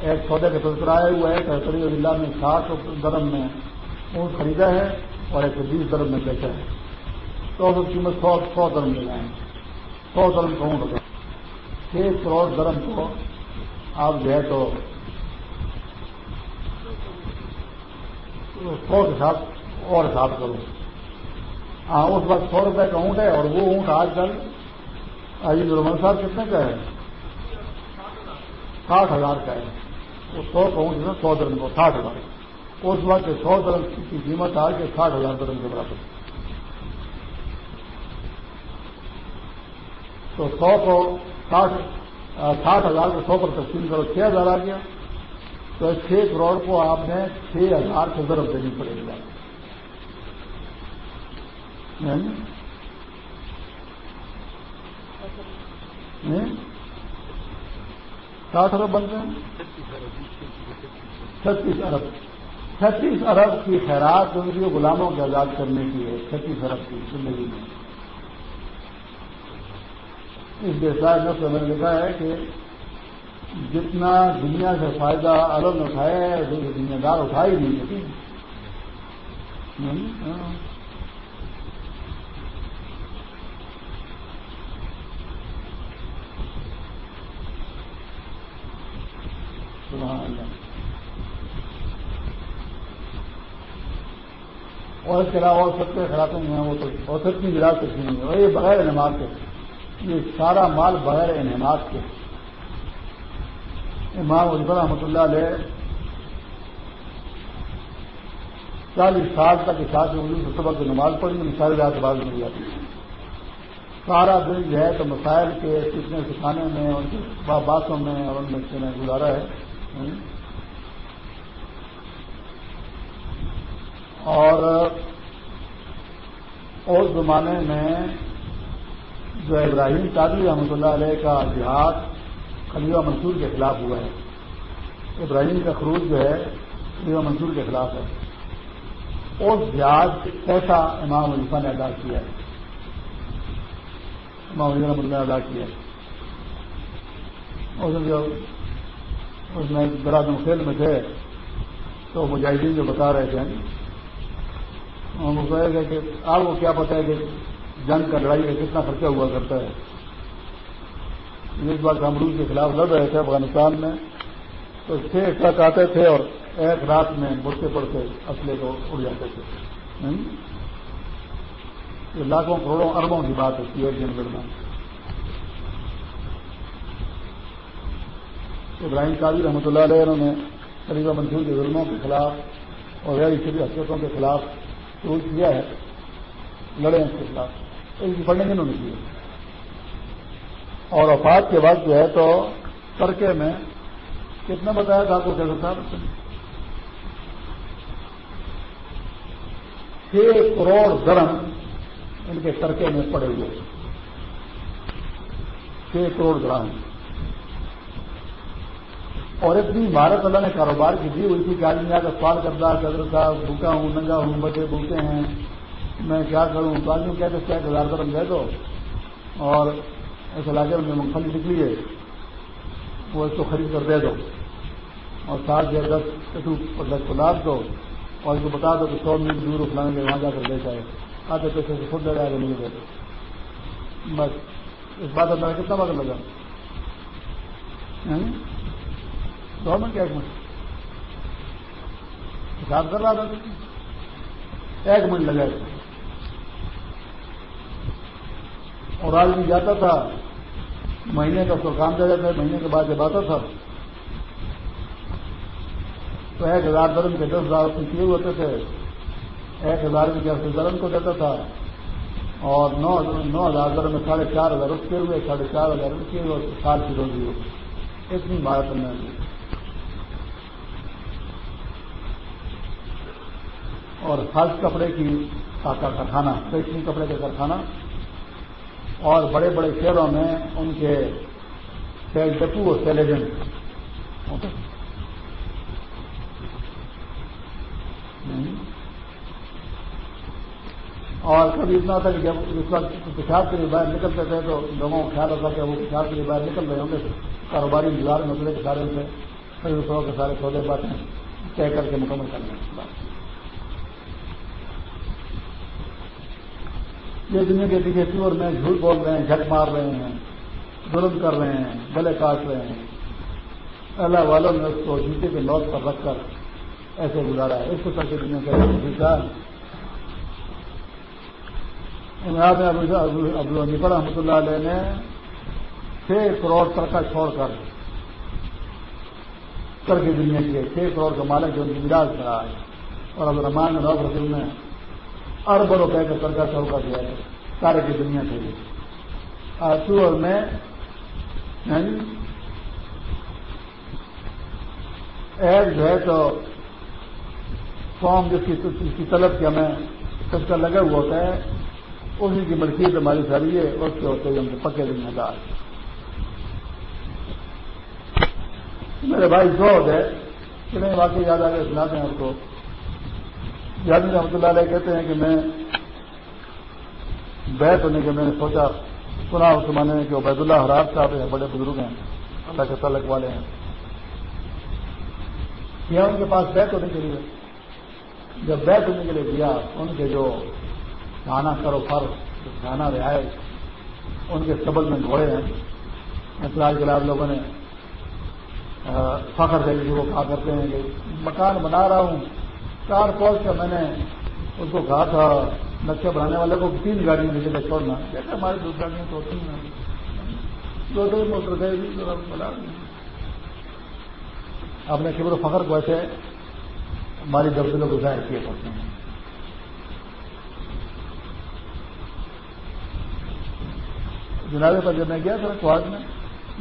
ایک سودے کا تذکرہ آیا ہوا ہے کہ ضلع میں ساٹھ درم میں اونٹ خریدا ہے اور ایک سو بیس درم میں بیچا ہے۔ تو اس قیمت سو سو درم لے جائیں سو درم کا اونٹ ہوگا چھ کروڑ درم کو آپ جو ہے تو سو کے ساتھ اور حساب کرو۔ ہاں اس وقت سو روپئے کا اونٹ ہے اور وہ اونٹ آج کل آئی نرمل صاحب کتنے کا ہے؟ ساٹھ ہزار کا ہے۔ وہ سو کا اونٹ سو درم کو، ساٹھ ہزار۔ اس وقت سو درم کی قیمت آج کے ساٹھ ہزار درم کے برابر۔ تو سو کو ساٹھ ساٹھ ہزار کو سو پر تقسیم کرو، چھ ہزار آ گیا۔ تو چھ کروڑ کو آپ نے چھ ہزار سے ضرب دینی پڑے گی ساٹھ ارب بنتے ہیں چھتیس ارب۔ چھتیس ارب کی خیرات ان کی غلاموں کے آزاد کرنے کی ہے، چھتیس ارب کی زندگی میں۔ اس دیسائے میں میں نے لکھا ہے کہ جتنا دنیا سے فائدہ الگ اٹھائے دنیا دار اٹھا ہی نہیں سکے۔ کے علاوہ اور سب کے خراب نہیں ہیں وہ تو اور سب کی گراج کچھ نہیں ہے۔ اور یہ بغیر نماز کے، یہ سارا مال بغیر انعامات کے۔ امام عزب رحمۃ اللہ علیہ چالیس سال تک ساتھ میں صبح کی نماز پڑھی ان ساری رات بعد مل جاتی سارا دن جو ہے تو مسائل کے سیکھنے سکھانے میں، ان کی باتوں میں اور ان میں گزارا ہے۔ اور اس زمانے میں جو ابراہیم قادری رحمۃ اللہ علیہ کا جہاد خلیفہ منصور کے خلاف ہوا ہے۔ ابراہیم کا خروج جو ہے خلیفہ منصور کے خلاف ہے۔ اس جہاد ایسا امام علیفہ نے ادا کیا ہے۔ امام علی رحمۃ اللہ ادا کیا ہے۔ اس میں براد خیل میں تھے، تو مجاہدین جو بتا رہے تھے کہ آپ کو کیا پتا ہے کہ جنگ کا لڑائی کا کتنا خرچہ ہوا کرتا ہے۔ اس بار کامروز کے خلاف لڑ رہے تھے افغانستان میں۔ تو چھ ٹرک آتے تھے اور ایک رات میں بڑھتے پڑتے اصلے کو اڑ جاتے تھے۔ یہ لاکھوں کروڑوں اربوں کی بات ہوتی ہے دن لڑنا ابراہیم قادی رحمۃ اللہ علیہ انہوں نے قریبا منصور کے ظلموں کے خلاف اور غیر شری حقیقتوں کے خلاف شروع کیا ہے؟ لڑے اس کے خلاف۔ ان کی فنڈنگ انہوں نے کی اور وفات کے بعد جو ہے تو ترکے میں کتنا بتایا تھا آپ کو کیسا تھا؟ چھ کروڑ درم ان کے ترکے میں پڑے ہوئے۔ چھ کروڑ درم اور اتنی بھارت اللہ نے کاروبار کی دی ہوئی تھی کہ آدمی آ کر سوال کرتا چدر صاحب بھوکا ہوں، ننگا ہوں، بچے بھوکے ہیں، میں کیا کروں؟ تو آدمی کہتے کیا ہزار درم دے دو۔ اور اس علاقے میں مونگ پھلی نکلی ہے، وہ اس کو خرید کر دے دو۔ اور سات یا دس کٹو دس کو لاد دو، اور اس کو بتا دو کہ سو منٹ دور اٹھلانے کے وہاں جا کر بیچا ہے۔ آتے پیسے سے خود دے جائے گا نہیں دے بس، اس بات میں کتنا وقت لگا؟ گورنمنٹ کا ایک منٹ حساب کر رہا تھا ایک جی۔ منٹ لگا اور آدمی جاتا تھا۔ مہینے کا تو کام دے جاتا مہینے کے بعد جب آتا تھا۔ تو ایک ہزار درم کے دس ہزار روپئے کیے ہوتے تھے۔ ایک ہزار روپئے کے درم کو دیتا تھا۔ اور نو نو ہزار درم میں ساڑھے چار ہزار روپئے ہوئے، ساڑھے چار ہزار روپئے ہوئے سال کی روزی ہوئی۔ اتنی بات میں اور خاص کپڑے کی کارخانہ ریشمی کپڑے کا کارخانہ۔ اور بڑے بڑے شہروں میں ان کے سیل ڈپو اور سیل ایجنٹ۔ اور کبھی اتنا تھا کہ جب اس وقت پیشاب کے لیے باہر نکلتے تھے تو لوگوں کو خیال ہوتا کہ وہ پیشاب کے لیے باہر نکل رہے ہوں گے۔ کاروباری بازار مسئلے کے سارے سے خرید کے سارے سودے باتیں طے کر کے مکمل کر لیں۔ یہ دنیا کے پیچھے چور میں جھوٹ بول رہے ہیں جھٹ مار رہے ہیں، ظلم کر رہے ہیں، گلے کاٹ رہے ہیں۔ اللہ والوں نے اس کو جوتے کے لوٹ پر رکھ کر ایسے گزارا ہے۔ اس کو کر کے دنیا کا عبد رحمۃ اللہ علیہ نے چھ کروڑ ترکا چھوڑ کر کر کے دنیا کے چھ کروڑ کا مالک جو ان کی مراج کرا ہے اور اب رحمان نواز نے ارب روپے کا ترکا چوکا دیا ہے سارے کی دنیا کے لیے اور میں یعنی ایک جو ہے تو فارم جس کی طلب کی ہمیں سب کا لگا ہوا ہوتا ہے اسی کی ملکیت ہماری ساری ہے، اس کے ہوتے ہم پکے ذمہ دار میرے بھائی جو ہے، کہ نہیں واقعی یاد آ گئے سناتے ہیں آپ کو۔ یادی رحمۃ اللہ علیہ کہتے ہیں کہ میں بیت ہونے کے میں نے سوچا، سنا اس زمانے میں کہ عبید اللہ حراب صاحب ہیں، بڑے بزرگ ہیں، اللہ کے تعلق والے ہیں۔ کیا ان کے پاس بیت ہونے کے لیے؟ جب بیت ہونے کے لیے دیا ان کے جو کھانا کرو فر کھانا رہائش ان کے سبل میں گھوڑے ہیں۔ اطلاع کے آپ لوگوں نے فخر سے وہ کہا کرتے ہیں کہ مکان بنا رہا ہوں۔ چار پوچھ کا میں نے۔ اس کو کہا تھا نقشہ بنانے والے کو تین گاڑیاں لے کے چھوڑنا جیسے ہماری دو گاڑیاں تو ہوتی ہیں۔ دو دو موٹر گئے بھی اپنے خبر و فخر کو ایسے ہماری دفتروں کو ظاہر کیے پڑتے ہیں جنازے پر جب میں گیا تھا کوارٹ میں،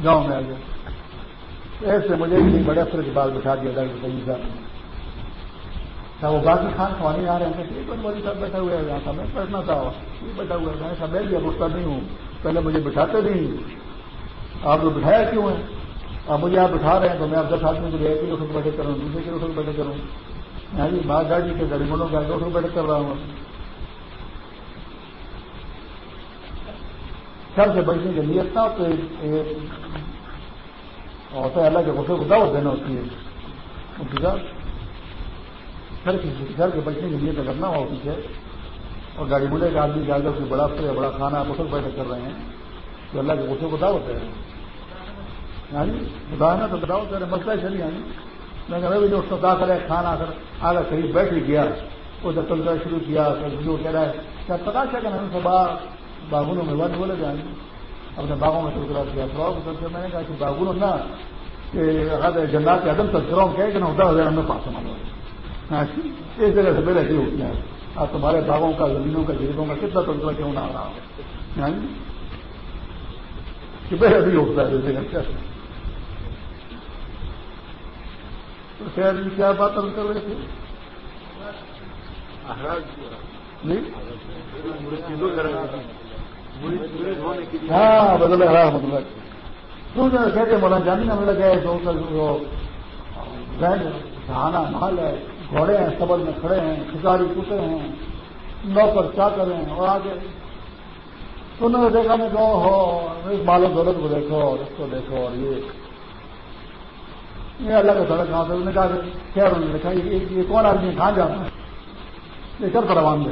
گاؤں میں آ گیا ایسے مجھے بڑے افسر کے بعد بٹھا دیا ڈاکٹر سنگی صاحب نے کیا وہ باقی خان کھوانے آ رہے ہیں کہ بڑی صاحب بیٹھا ہوا ہے یہاں تھا میں بیٹھنا تھا یہ بیٹھا ہوا ہے، میں میں بھی اب نہیں ہوں۔ پہلے مجھے بٹھاتے نہیں آپ لوگ بٹھایا کیوں ہے اب مجھے آپ بٹھا رہے ہیں تو میں اب دس آدمی کو لے کے روٹر بیٹھے کروں، دوسرے کے روٹر بیٹھے کروں۔ ہاں جی ماں گاڑی کے گاڑی مولوں کا روٹر بیٹھے کر رہا ہوں۔ سر سے بیٹھنے کے لیے اتنا تو ہوتا ہے اللہ کے غصے کو دعوت دینا ہوتی ہے۔ گھر گھر کے بیٹھنے کے لیے تو کرنا ہوا پیچھے اور گاڑی ملے کا آدمی جا کر بڑا فرے بڑا کھانا آپ بیٹھے کر رہے ہیں تو اللہ کے غصے کو دعوت دے رہے ہیں۔ یعنی خدا تو دعوت دے رہے مسئلہ چلی یعنی میں کہ جو ستا کرے کھانا کر آگے قریب بیٹھ ہی گیا۔ وہ جب تلکا شروع کیا جو کہہ رہا ہے کیا پتا چلا کہ میں باغ باغونوں میں ون بولے جائیں۔ گے اپنے باغوں میں تذکرہ کیا تو میں نے کہا کہ باغونوں نا، کہ اگر کے عدم تذکروں کہ نہ ہوتا ہو ہمیں پاس سمجھ ہاں، اس جگہ سے پہلے کیوں ہوتی ہے آپ تمہارے باغوں کا، زمینوں کا جیتوں کا کتنا تنظیم کیوں نہ آ رہا ہو؟ ہاں جی؟ کہ پہلے بھی ہوتا ہے جیسے جگہ تو خیر کیا بات ہم کر رہے تھے؟ ہاں بدل رہا مطلب تو کہتے مولانا جانی نہ مل گئے تو کھانا مال ہے۔ گھوڑے ہیں سبل میں کھڑے ہیں کھچاڑی کتے ہیں، نوکر چاکر ہیں، اور آگے۔ تو انہوں نے دیکھا میں کہ ہو اس مالو دولت کو دیکھو، اور اس کو دیکھو، اور یہ۔ یہ اللہ کا سڑک کہاں سے انہوں نے کہا کہ کیا انہوں نے دیکھا، یہ کون آدمی کہاں جانا ہے؟ یہ کر پروان دے؟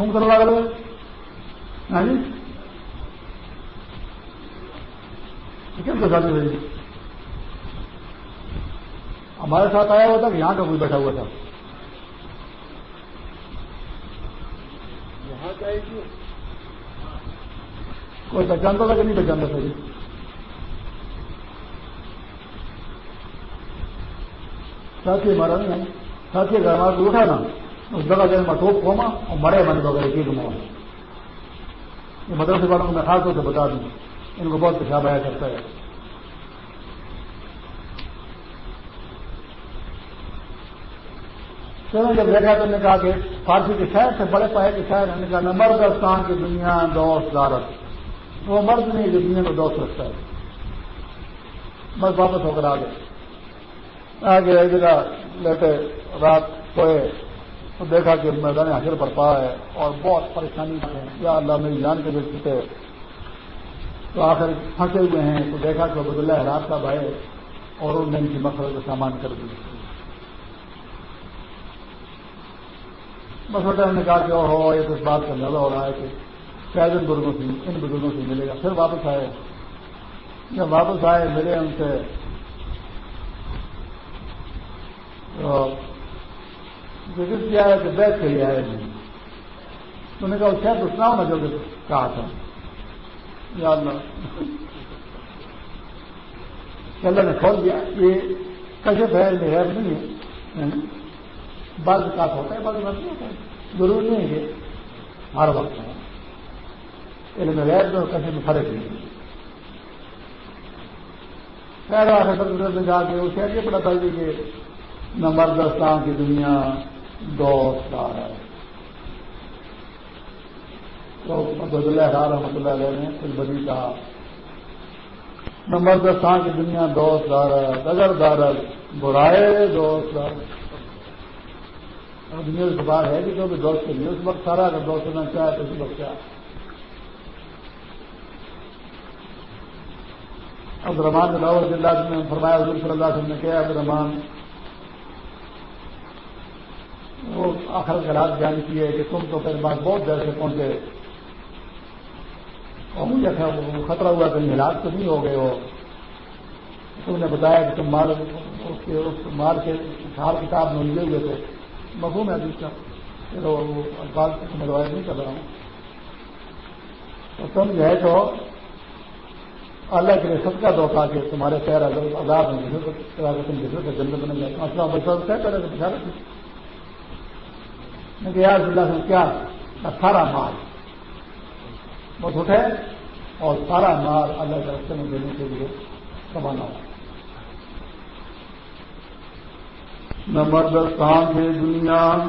ہم کروا رہے ہاں جی؟ کس کے ساتھ ہمارے ساتھ آیا ہوا تھا کہ یہاں کا کوئی بیٹھا ہوا تھا۔ یہاں جائے گی کوئی پہچانتا تھا کہ نہیں پہچانتا تھا جی۔ ساتھی ہمارا نہیں ساتھی اگر ہمارا کو اٹھا نا اس جگہ جگہ میں ٹوپ کھوما اور مرے من وغیرہ کی گما یہ مدرسے والوں کو میں خاص طور سے بتا دوں۔ ان کو بہت پیشاب آیا کرتا ہے۔ چلو جب دیکھا تو نے کہا کہ فارسی کے شہر سے بڑے پائے کے شہر نے کہا نمبر دستان کی دنیا دوست دارت۔ وہ مرد نہیں، جو دنیا کو دوست رکھتا ہے۔ بس واپس ہو کر آ گئے آگے ایک جگہ لیٹے رات سوئے تو دیکھا کہ میدان حاصل پر پا ہے اور بہت پریشانی ہے یا اللہ میری جان کے دیکھ چکے تو آخر پھنسے ہوئے ہیں، تو دیکھا کہ عبد اللہ کا بھائی اور انہوں نے ان کی مقصد کا سامان کر دیا۔ بس نے کہا کہ ہو یہ تو اس بات کا اندازہ ہو رہا ہے کہ شاید ان بزرگوں سے، ان بزرگوں سے ملے گا۔ پھر واپس آئے۔ جب واپس آئے، ملے ان سے۔ ذکر کیا ہے کہ بیٹھ کے لیے آئے نہیں تو نے کہا، شاید تو سناؤ نا جو کہا تھا۔ یا اللہ۔ اللہ نے کھول دیا۔ یہ کیسے بہر میں ہے نہیں ہے۔ بعض وکاس ہوتا ہے، بعض وقت نہیں ہوتا ہے۔ ضروری نہیں ہے ہر وقت ہے۔ علم غیر تو کسی میں فرق نہیں خیر آخر میں جا کے اسے یہ پتا تھا کہ نمبر دستان کی دنیا دوست آ رہا ہے۔ تو عبد اللہ رحمۃ اللہ علیہ نے کچھ بدی کہا، نمبر دستان کی دنیا دوست دار اگر دارت برائے دوست دار دنیا کی بات ہے کہ جو بھی دوست کے لیے اس وقت سارا اگر دوست ہونا چاہے تو اس وقت کیا؟ عبد الرحمان اللہ اللہ نے فرمایا، حضور صلی اللہ علیہ وسلم نے کیا عبد الرحمان وہ آخر کے رات بیان کیے کہ تم تو پھر بات بہت دیر سے پہنچے۔ اور مجھے خطرہ ہوا کہیں ہلاک تو نہیں ہو گئے ہو۔ تم نے بتایا کہ تم مال مال کے ہار کتاب میں الجھے ہوئے تھے۔ مفہوم ہے جس کا۔ وہ الفاظ میں روایت نہیں کر رہا ہوں۔ تو تم جو ہے تو اللہ کے لیے سب کا دو کہ تمہارے پیر اگر آزاد ہیں تم جسے سے جنگل بنے جائے مسئلہ بچہ طے کرے تو بچا میں کہ یار اللہ سے کیا؟ سارا مال۔ بس اٹھے اور سارا مال اللہ کے رستے میں دینے کے لیے کمانا ہوا نمبر دستان کی دنیا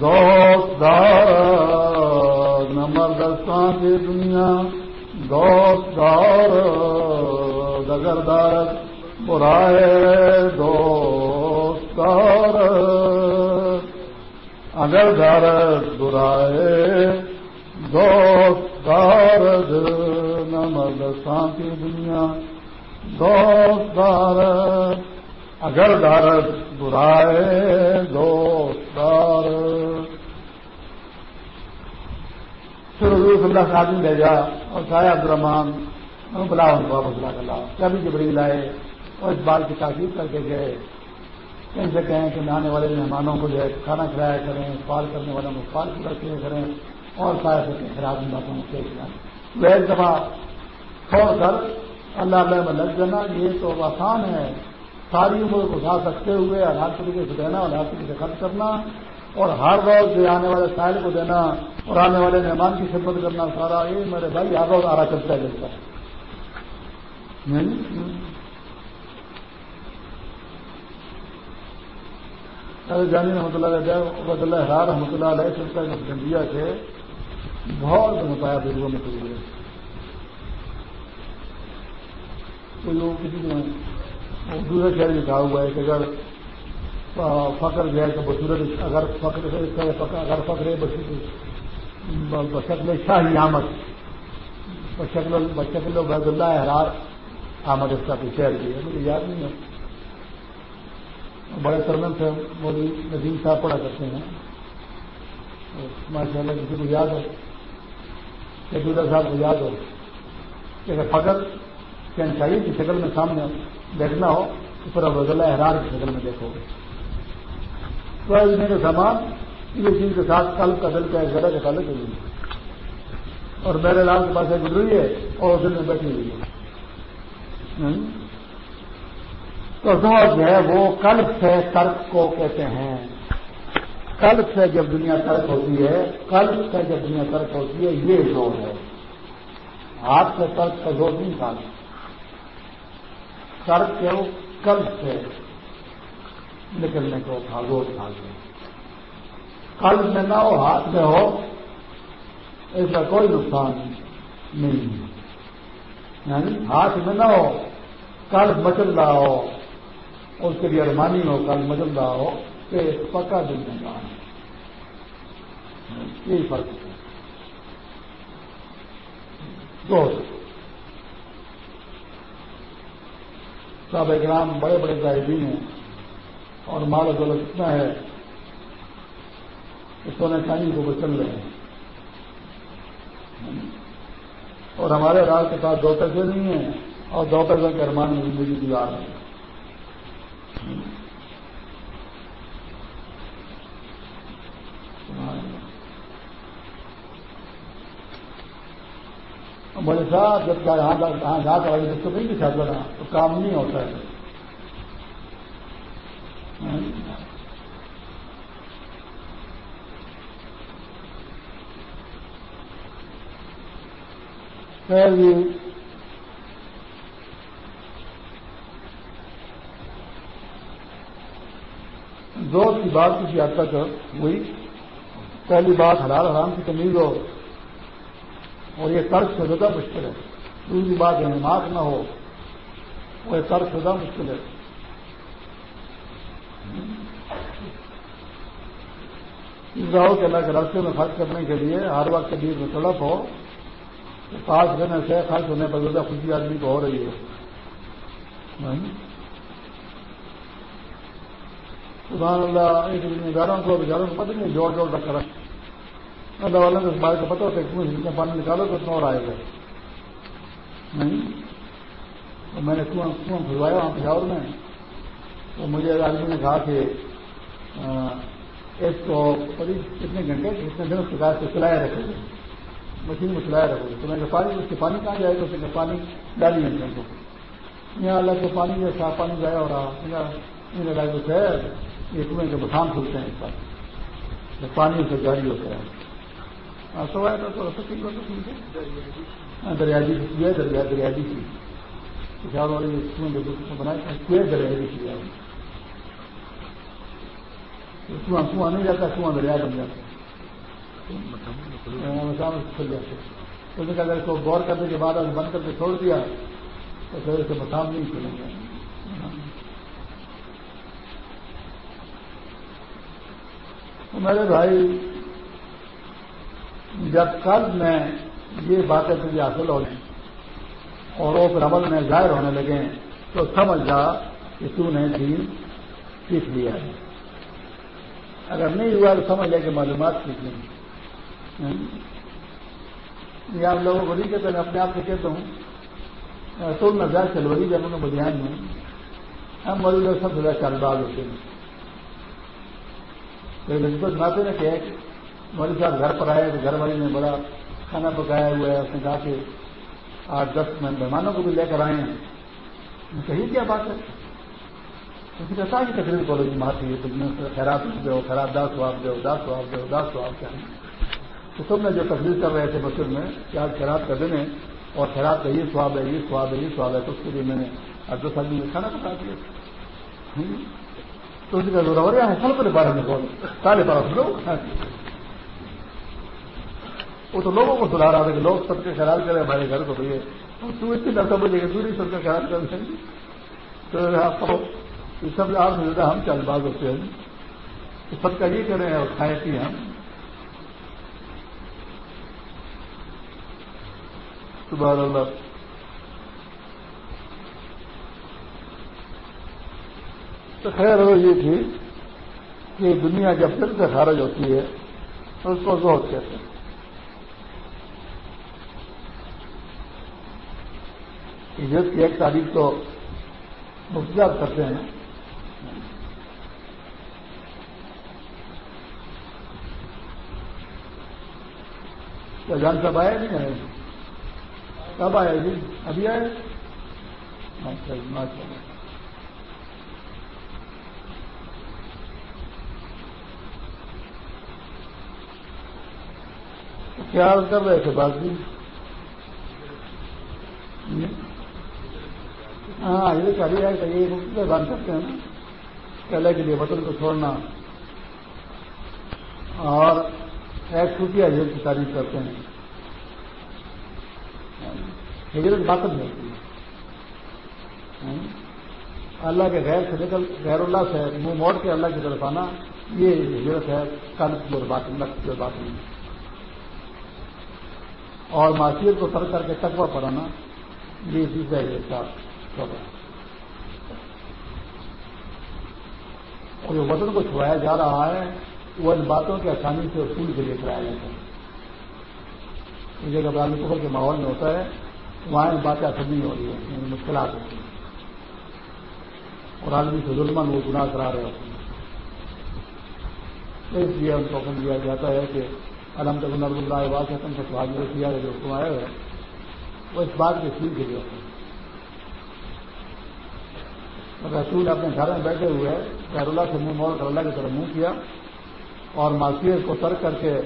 دوست دار نمبر دستان کی دنیا دوست دار دگر دار برائے دوست دار اگر دار برائے دوست دار نمبر دستان کی دنیا دوست دار اگر دارت برائے دوستار پھر حضور صلی اللہ آدمی بھیجا اور سایہ عبد الرحمان بلا ان کو واپس لا کبھی جبری لائے اور اس بال کی تاکید کر کے گئے۔ کہیں سے کہیں کہ آنے والے مہمانوں کو جو ہے کھانا کھلایا کریں، پال کرنے والوں کو پال پورا کیا کریں اور سایہ سے خراب ان باتوں کو پیش کریں وہ ایک دفعہ چھوڑ کر، اللہ اللہ میں لگ جانا، یہ تو آسان ہے۔ ساری عمر کو اٹھا سکتے ہوئے اور ہر طریقے سے دینا اور ہر طریقے سے خرچ کرنا اور ہر روز جو آنے والے سائل کو دینا اور آنے والے مہمان کی خدمت کرنا سارا، یہ میرے بھائی ہر روز آرا چلتا ہے جلتا ہاں؟ ارے جانی رحمۃ اللہ علیہ، عبد اللہ حرار رحمۃ اللہ علیہ سلسلہ گنڈیا سے بہت بتایا بزرگوں میں کوئی لوگ کسی نے دوسرے شہر میں کہا ہوا ہے کہ اگر فخر جو ہے تو بصورت اگر فخر اگر فخر بشکل شاہی احمد بشکل بشکل عبید اللہ حرار احمد اس کا کوئی شہر بھی ہے مجھے یاد نہیں ہے۔ بڑے ترمن سے مودی ندیم صاحب پڑھا کرتے ہیں۔ ماشاء اللہ کسی کو یاد ہو کہ صاحب کو یاد ہو کہ فخر شہنشاہی کی شکل میں سامنے دیکھنا ہو تو پھر اب رضا احرار کی شکل میں دیکھو۔ گے تو میرے سامان، یہ چیز کے ساتھ قلب کا دل کا ایک جگہ کے تعلق ہوئی اور میرے لال کے پاس ایک گزری ہے اور دل میں بیٹھی ہوئی ہے۔ تو جو ہے وہ قلب سے ترک کو کہتے ہیں۔ قلب سے جب دنیا ترک ہوتی ہے، قلب سے جب دنیا ترک ہوتی ہے، یہ زور ہے۔ ہاتھ سے ترک کا زور نہیں تھا ترک کے قلب سے نکلنے کو تھا زور تھا قلب میں نہ ہو، ہاتھ میں ہو، ایسا کوئی نقصان نہیں یعنی ہاتھ میں نہ ہو، قلب مچل رہا ہو، اس کے لیے ارمانی ہو، قلب مچل رہا ہو کہ پکا دل میں کام یہی فرق ہے۔ صاحب اکرام بڑے بڑے ظاہرین ہیں اور مال و دولت اتنا ہے کہ سونے چاندی کو وہ چل رہے ہیں۔ اور ہمارے راج کے پاس دو پیسے نہیں ہیں؟ اور دو پیسوں کے ارمان میں زندگی گزار رہے ہیں؟ بڑے صاحب، جب یہاں جا کر جب تو نہیں دکھا کرنا تو کام نہیں ہوتا ہے. خیر دو کی بات کسی حد تک ہوئی، پہلی بات حلال حرام کی تمیز ہو اور یہ ترک سے زیادہ مشکل ہے۔ دوسری بات یعنی احماد نہ ہو۔ وہ ترک سے زیادہ مشکل ہے۔ راہو کے اللہ کے راستے میں خرچ کرنے کے لیے ہر وقت کے بیچ میں تڑپ ہو۔ تو پانچ دینے سے خرچ ہونے پر زیادہ خوشی آدمی کو ہو رہی ہے۔ سبحان اللہ، ایک بیچاروں کو بیچاروں کو پتہ نہیں، جوڑ جوڑ رکھ کر اللہ والا کو اس بات کو پتا ہوتا ہے کنویں جتنا پانی نکالو تو اتنا اور آئے گا۔ نہیں، تو میں نے کنواں کنواں کھلوایا وہاں پشاور میں؟ تو مجھے آدمی نے کہا کہ ایک تو کتنے گھنٹے کتنے دن اس کے سے چلایا رکھے گے مشین میں چلایا رکھو۔ گے تو میں نے پانی اس کے پانی کہاں جائے گا؟ اس نے پانی ڈالی ہے کو یہاں اللہ کے پانی جو صاف پانی ضائع ہو رہا۔ کچھ ہے یہ کنویں کے بسان کھلتے ہیں اس پانی سے جاری ہوتا ہے۔ ہاں، دریا دریا دریا کی پشاور والے دریا کی کنواں کنواں نہیں جاتا؟ کنواں دریا بن جاتا؟ ہاں، کھل جاتے تو اگر اس کو غور کرنے کے بعد بند کر کے چھوڑ دیا، تو پھر اسے مسام نہیں کھلیں ہاں۔ گے میرے بھائی جب کل میں یہ باتیں تجھے حاصل ہو گئی اور وہ عمل میں ظاہر ہونے لگے تو سمجھ جا کہ تو نے دین سیکھ لیا ہے۔ اگر نہیں ہوا تو سمجھ لے کہ معلومات سیکھ لیں۔ یہ آپ لوگوں کو نہیں کہتے، میں اپنے آپ سے کہتا ہوں۔ تو میں زیادہ چلوری جب انہوں بدھیان میں ہم مریض سب سے زیادہ چال باز ہوتے ہیں تو سناتے نا کہ مولوی صاحب گھر پر آئے تو گھر والے نے بڑا کھانا پکایا ہوا ہے، اس نے کہا کہ آٹھ دس مہمانوں کو بھی لے کر آئے ہیں۔ کہیں کیا بات ہے؟ کسی کہتا ہے کہ تقریر کالج میں آتی ہے تم نے خیرات دو خراب دس سواب دو، دس سواب دو، دس سواب کیا تو تم نے جو تقریر کر رہے تھے مسجد میں کہ آج خیرات کا دن ہے اور خیرات کا یہ سواب ہے، یہ سواب ہے، یہ سواب ہے، تو اس کے لیے میں نے آج دس آدمی میں کھانا پکا دیا۔ تو اسی کا زور ہے سل کے بارے میں بول سارے بارہ لوگ وہ تو لوگوں کو سلا رہا تھا کہ لوگ سب کے خیال کرے ہمارے گھر کو بھائی تو اتنی لڑکا بولے گا دوری سب کا خیال کر دیں تو آپ سب آپ سے زیادہ ہم چل باز ہوتے ہیں۔ تو سب کا یہ کریں اور کھائے پیے ہم۔ صبح اللہ۔ تو خیر وہ یہ تھی کہ دنیا جب دل سے خارج ہوتی ہے تو اس کو بہت کہتے ہیں۔ ہجرت کی ایک تاریخ تو مفت کرتے ہیں۔ کیا جان صاحب آئے نہیں آئے؟ کب آئے جی؟ ابھی آئے؟ ماشاء اللہ کیا کر رہے تھے بات جی؟ ہاں یہ کبھی ہے کہ یہ بند کرتے ہیں نا؟ کہلے کے لیے وطن کو چھوڑنا۔ اور ایک چھوٹی ہجرت کی تعریف کرتے ہیں۔ ہجرت باطن ہے۔ ہاں؟ اللہ کے غیر سے نکل، غیر اللہ سے منہ موڑ کے اللہ کی طرف آنا، یہ ہجرت ہے۔ کل کی اور بات کی اور بات نہیں اور معاشیت کو ترک کر کے تقوی پڑھانا یہ چیز ہے۔ یہ اور جو وطن کو چھوڑایا جا رہا ہے، وہ ان باتوں کی آسانی سے اصول کے لیے کرایا جاتا ہے۔ جگہ برامی کفر کے ماحول میں ہوتا ہے، وہاں ان باتیں اثر نہیں ہو رہی ہیں یعنی مشکلات ہوتی ہیں۔ اور آدمی سے ظلمن وہ گناہ کرا رہے ہوتے ہیں۔ اس لیے ان کو حکم دیا جاتا ہے کہ الحمد للہ اللہ سے سوال کیا جو حکم آئے ہوئے وہ اس بات کے سیل کے لیے ہوتے ہیں رسول اپنے گھر میں بیٹھے ہوئے خیر اللہ سے منہ موڑ کر اللہ کی طرف منہ کیا اور معصیت کو ترک کر کے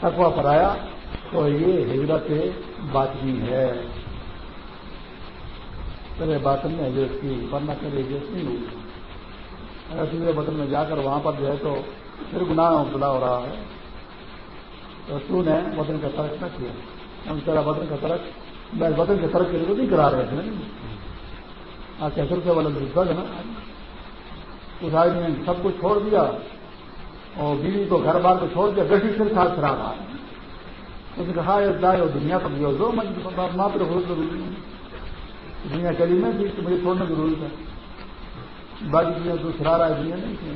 تقوا پر آیا تو یہ ہجرت باطنی ہے۔ کرے باطن میں ہجرت کی، ورنہ کرے ہجرت نہیں ہوئی۔ اگر دوسرے بطن میں جا کر وہاں پر جو ہے تو پھر گناہ مبتلا ہو رہا ہے۔ تو تو نے وطن کا ترک نہ کیا۔ ہم تیرا وطن کا ترک، میں وطن کے ترک کے لیے تو نہیں کرا رہے تھے۔ ہاں کیسے سے والا دوسرا ہے نا اس آدمی نے سب کچھ چھوڑ دیا اور بیوی کو گھر بار کو چھوڑ دیا گٹی سے خراب کرا رہا اس نے کہا جائے اور دنیا پر جو دو ماں پر ہو ضروری ہے۔ دنیا چلی میں تھی تو مجھے چھوڑنا ضروری ہے۔ باقی چیزیں تو چلا رہا ہے، دنیا نہیں تھی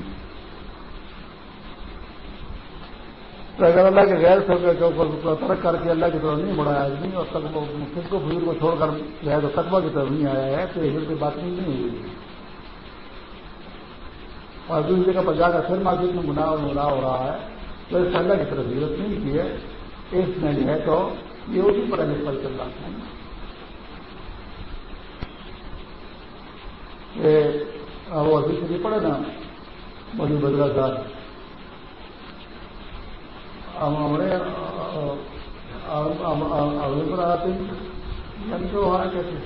تو اگر اللہ کے غیر سب کے اوپر ترک کر کے اللہ کی طرف نہیں بڑھایا آدمی اور تک خود کو بزرگ کو چھوڑ کر جو ہے تو تقبہ کی طرف نہیں آیا ہے، تو یہ بات نہیں ہوئی اور دوسری جگہ پر جا کر پھر مارکیٹ میں گناہ اور گناہ ہو رہا ہے، تو اس اللہ کی طرف ضرورت نہیں کی ہے اس میں جو ہے تو یہ اسی پر پر چل رہا ہے۔ وہ ابھی سے نہیں پڑے نا مدو بدلا صاحب ہمارے آتے ہیں تو وہاں کیسے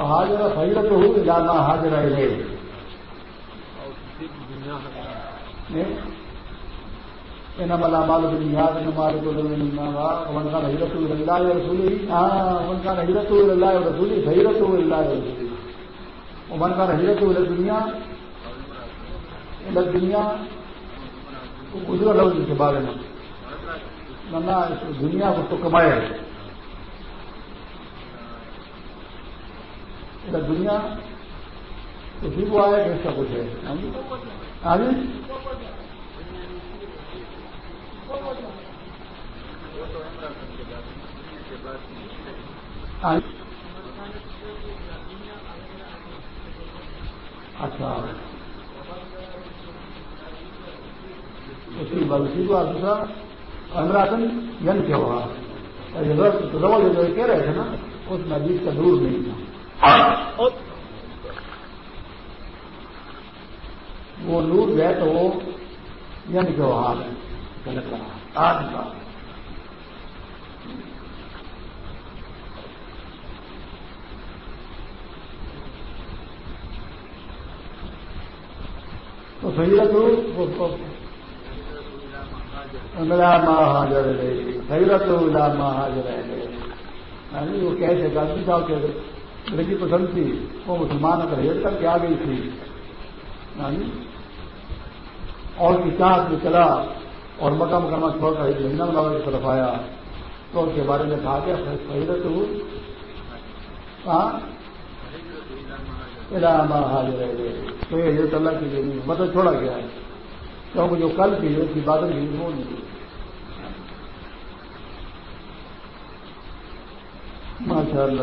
حاضر حیرت ہو جانا حاضر ہے ملا مال یاد مال کو من کا حیرت اللہ رسولی ہاں من کا حیرت اللہ رسولی حیرت اللہ رسولی من کا حیرت دنیا دنیا اجلا لفظ کے بارے میں۔ دنیا کو تو کمائے۔ دنیا اسی کو آیا کہ اس کا کچھ ہے۔ آگے اچھا۔ اسی بات اسی کو دوسرا امراطن ین کیا جو کہہ رہے تھے نا، اس نزدیک کا دور نہیں تھا۔ وہ نور گئے تو وہ ین کے حال ہے غلط رہا آج کا۔ تو سیرت حاضر سیرت حاضر یعنی وہ کیسے گاندھی صاحب کے لڑکی پسند تھی۔ وہ مسلمان اگر ہیٹ کر کے آ گئی تھی۔ یعنی اور کی چاہت میں چلا اور مکہ مکمہ چھوڑ کر ایک مہینہ بنا کی طرف آیا تو اس کے بارے میں کہا کہ فہرت ہوں۔ ہاں؟ ماں حاضر ہے۔ تو یہ اللہ کی لیے مطلب چھوڑا گیا ہے۔ کیونکہ جو کل کی ہے اس کی بادل کی وہ نہیں۔ ماشاء اللہ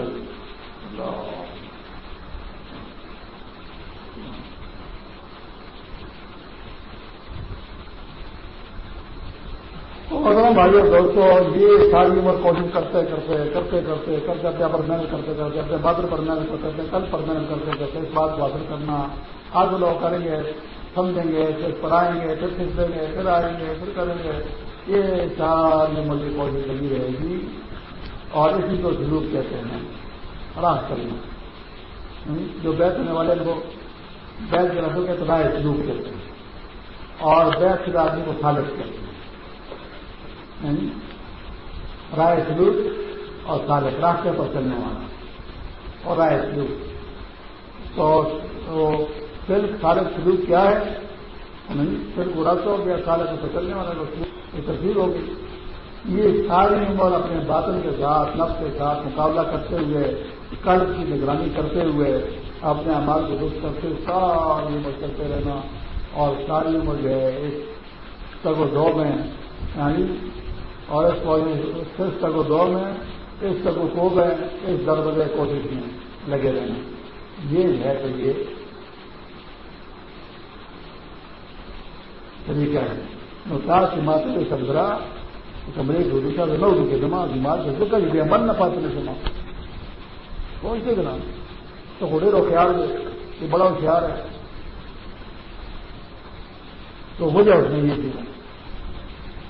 اگر بھائی دوستوں یہ ساری عمر کوشش کرتے کرتے کرتے کرتے کر کرتے پر محنت کرتے کرتے اپنے بادر پر محنت کرتے کرتے، کل پر محنت کرتے کرتے، اس بات کو حاصل کرنا آج لوگ کریں گے، سمجھیں گے، پھر پڑھائیں گے، پھر سیکھ گے، پھر آئیں گے، پھر کریں گے۔ یہ ساری عمر کوشش لگی رہے گی۔ اور اسی کو سلوک کہتے ہیں۔ راہ کرنا جو بیت ہونے والے کو بیت کے رسوں کے تو سلوک کہتے ہیں۔ اور بیت کے آدمی کو سالت کہتے ہیں۔ رائے سلوک اور سالک راستے پر چلنے والا اور رائے سلوک۔ تو سلک سالک سلوک کیا ہے؟ سلک راستہ ہو گیا سالک پر چلنے والا یہ تصویر ہوگی یہ ساری عمر اپنے باطن کے ساتھ، نفس کے ساتھ مقابلہ کرتے ہوئے قرض کی نگرانی کرتے ہوئے، اپنے امال کو درست کرتے ساری عمر کرتے رہنا۔ اور ساری عمر جو ہے، اس تگ و دو میں یعنی اور اس اس تک دور میں، اس تک کو گئے اس دروازے کوشش میں لگے رہنا۔ یہ ہے تو یہ طریقہ ہے؟ نوتاس کی ماتا کے سبرا کمرے کو دوسرا نو کے جمع بیمار سے ذکر ہی من نہ پاتے نہیں جمع کون سے جناب؟ تو ہوڑے رو خیال ہے، یہ بڑا ہوشیار ہے۔ تو ہو جائے اس میں یہ چیز۔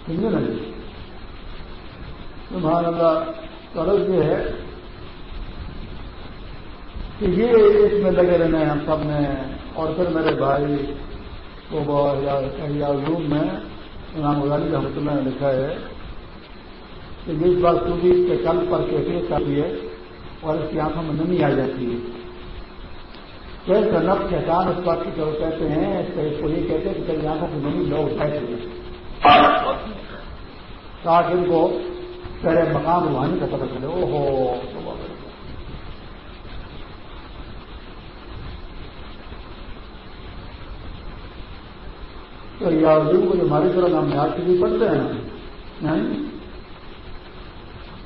سمجھے نا جی؟ سبحان اللہ قرض یہ ہے کہ یہ اس میں لگے رہنا ہے، ہم سب نے، اور پھر میرے بھائی کو روم میں امام غزالی رحمۃ اللہ نے لکھا ہے کہ جس بات خوبی کے کل پر کیفیت آتی ہے اور اس کی آنکھوں میں نمی آ جاتی ہے۔ کیسے نب کے کان اس بات کی جو کہتے ہیں، اس کو یہ کہتے ہیں کہ کئی آنکھوں کی نمی لوگ اٹھائے تاکہ ان کو تیرے مقام روحانی کا پتہ چلے۔ او ہو تو یہ اردو کو جو ہماری طرح نام یاد کے لیے پڑھتے ہیں یعنی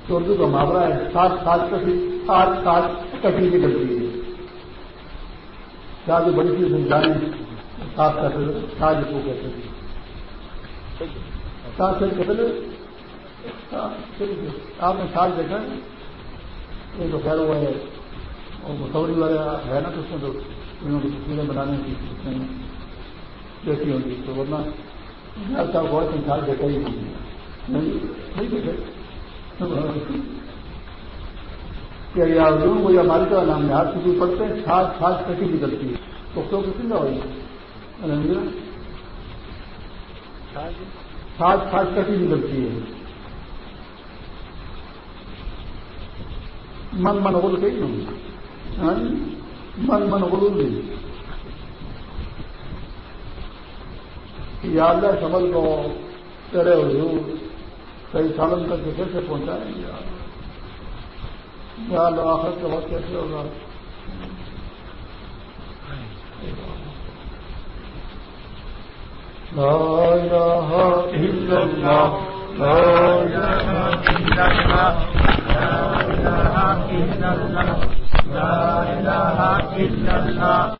تو اردو کا محاورہ ہے سات سات کٹی سات سات کٹی کی کرتی ہے کیا جو بڑی چیز سمجھانے سات کا سات کو کہتے ہیں۔ سات سے کہتے آپ نے سال دیکھا یہ تو خیر ہوا ہے، اور مسوری والا ہے نا، تو اس میں تو انہوں کی تصویریں بنانے کی۔ دیکھی ہوگی تو ورنہ صاحب بہت انسان دیکھا ہی نہیں دیکھے؟ کیا یار وہ ہماری طرح نام ہاتھ کسی پڑتے ہیں چھاچ چھاچ کٹی نکلتی ہے۔ تو کیوں کسی نہ ہوئی؟ چھاچ چھاچ کٹی نکلتی ہے۔ من من غل گئی من من غل گئی یاد ہے، سمجھ کو تیرے حضور کئی سالوں تک کے کیسے پہنچائیں گے یا اللہ۔ آخر کے وقت کیسے ہوگا؟ لا الہ الا اللہ۔ لا الہ الا اللہ۔ لا الہ الا اللہ۔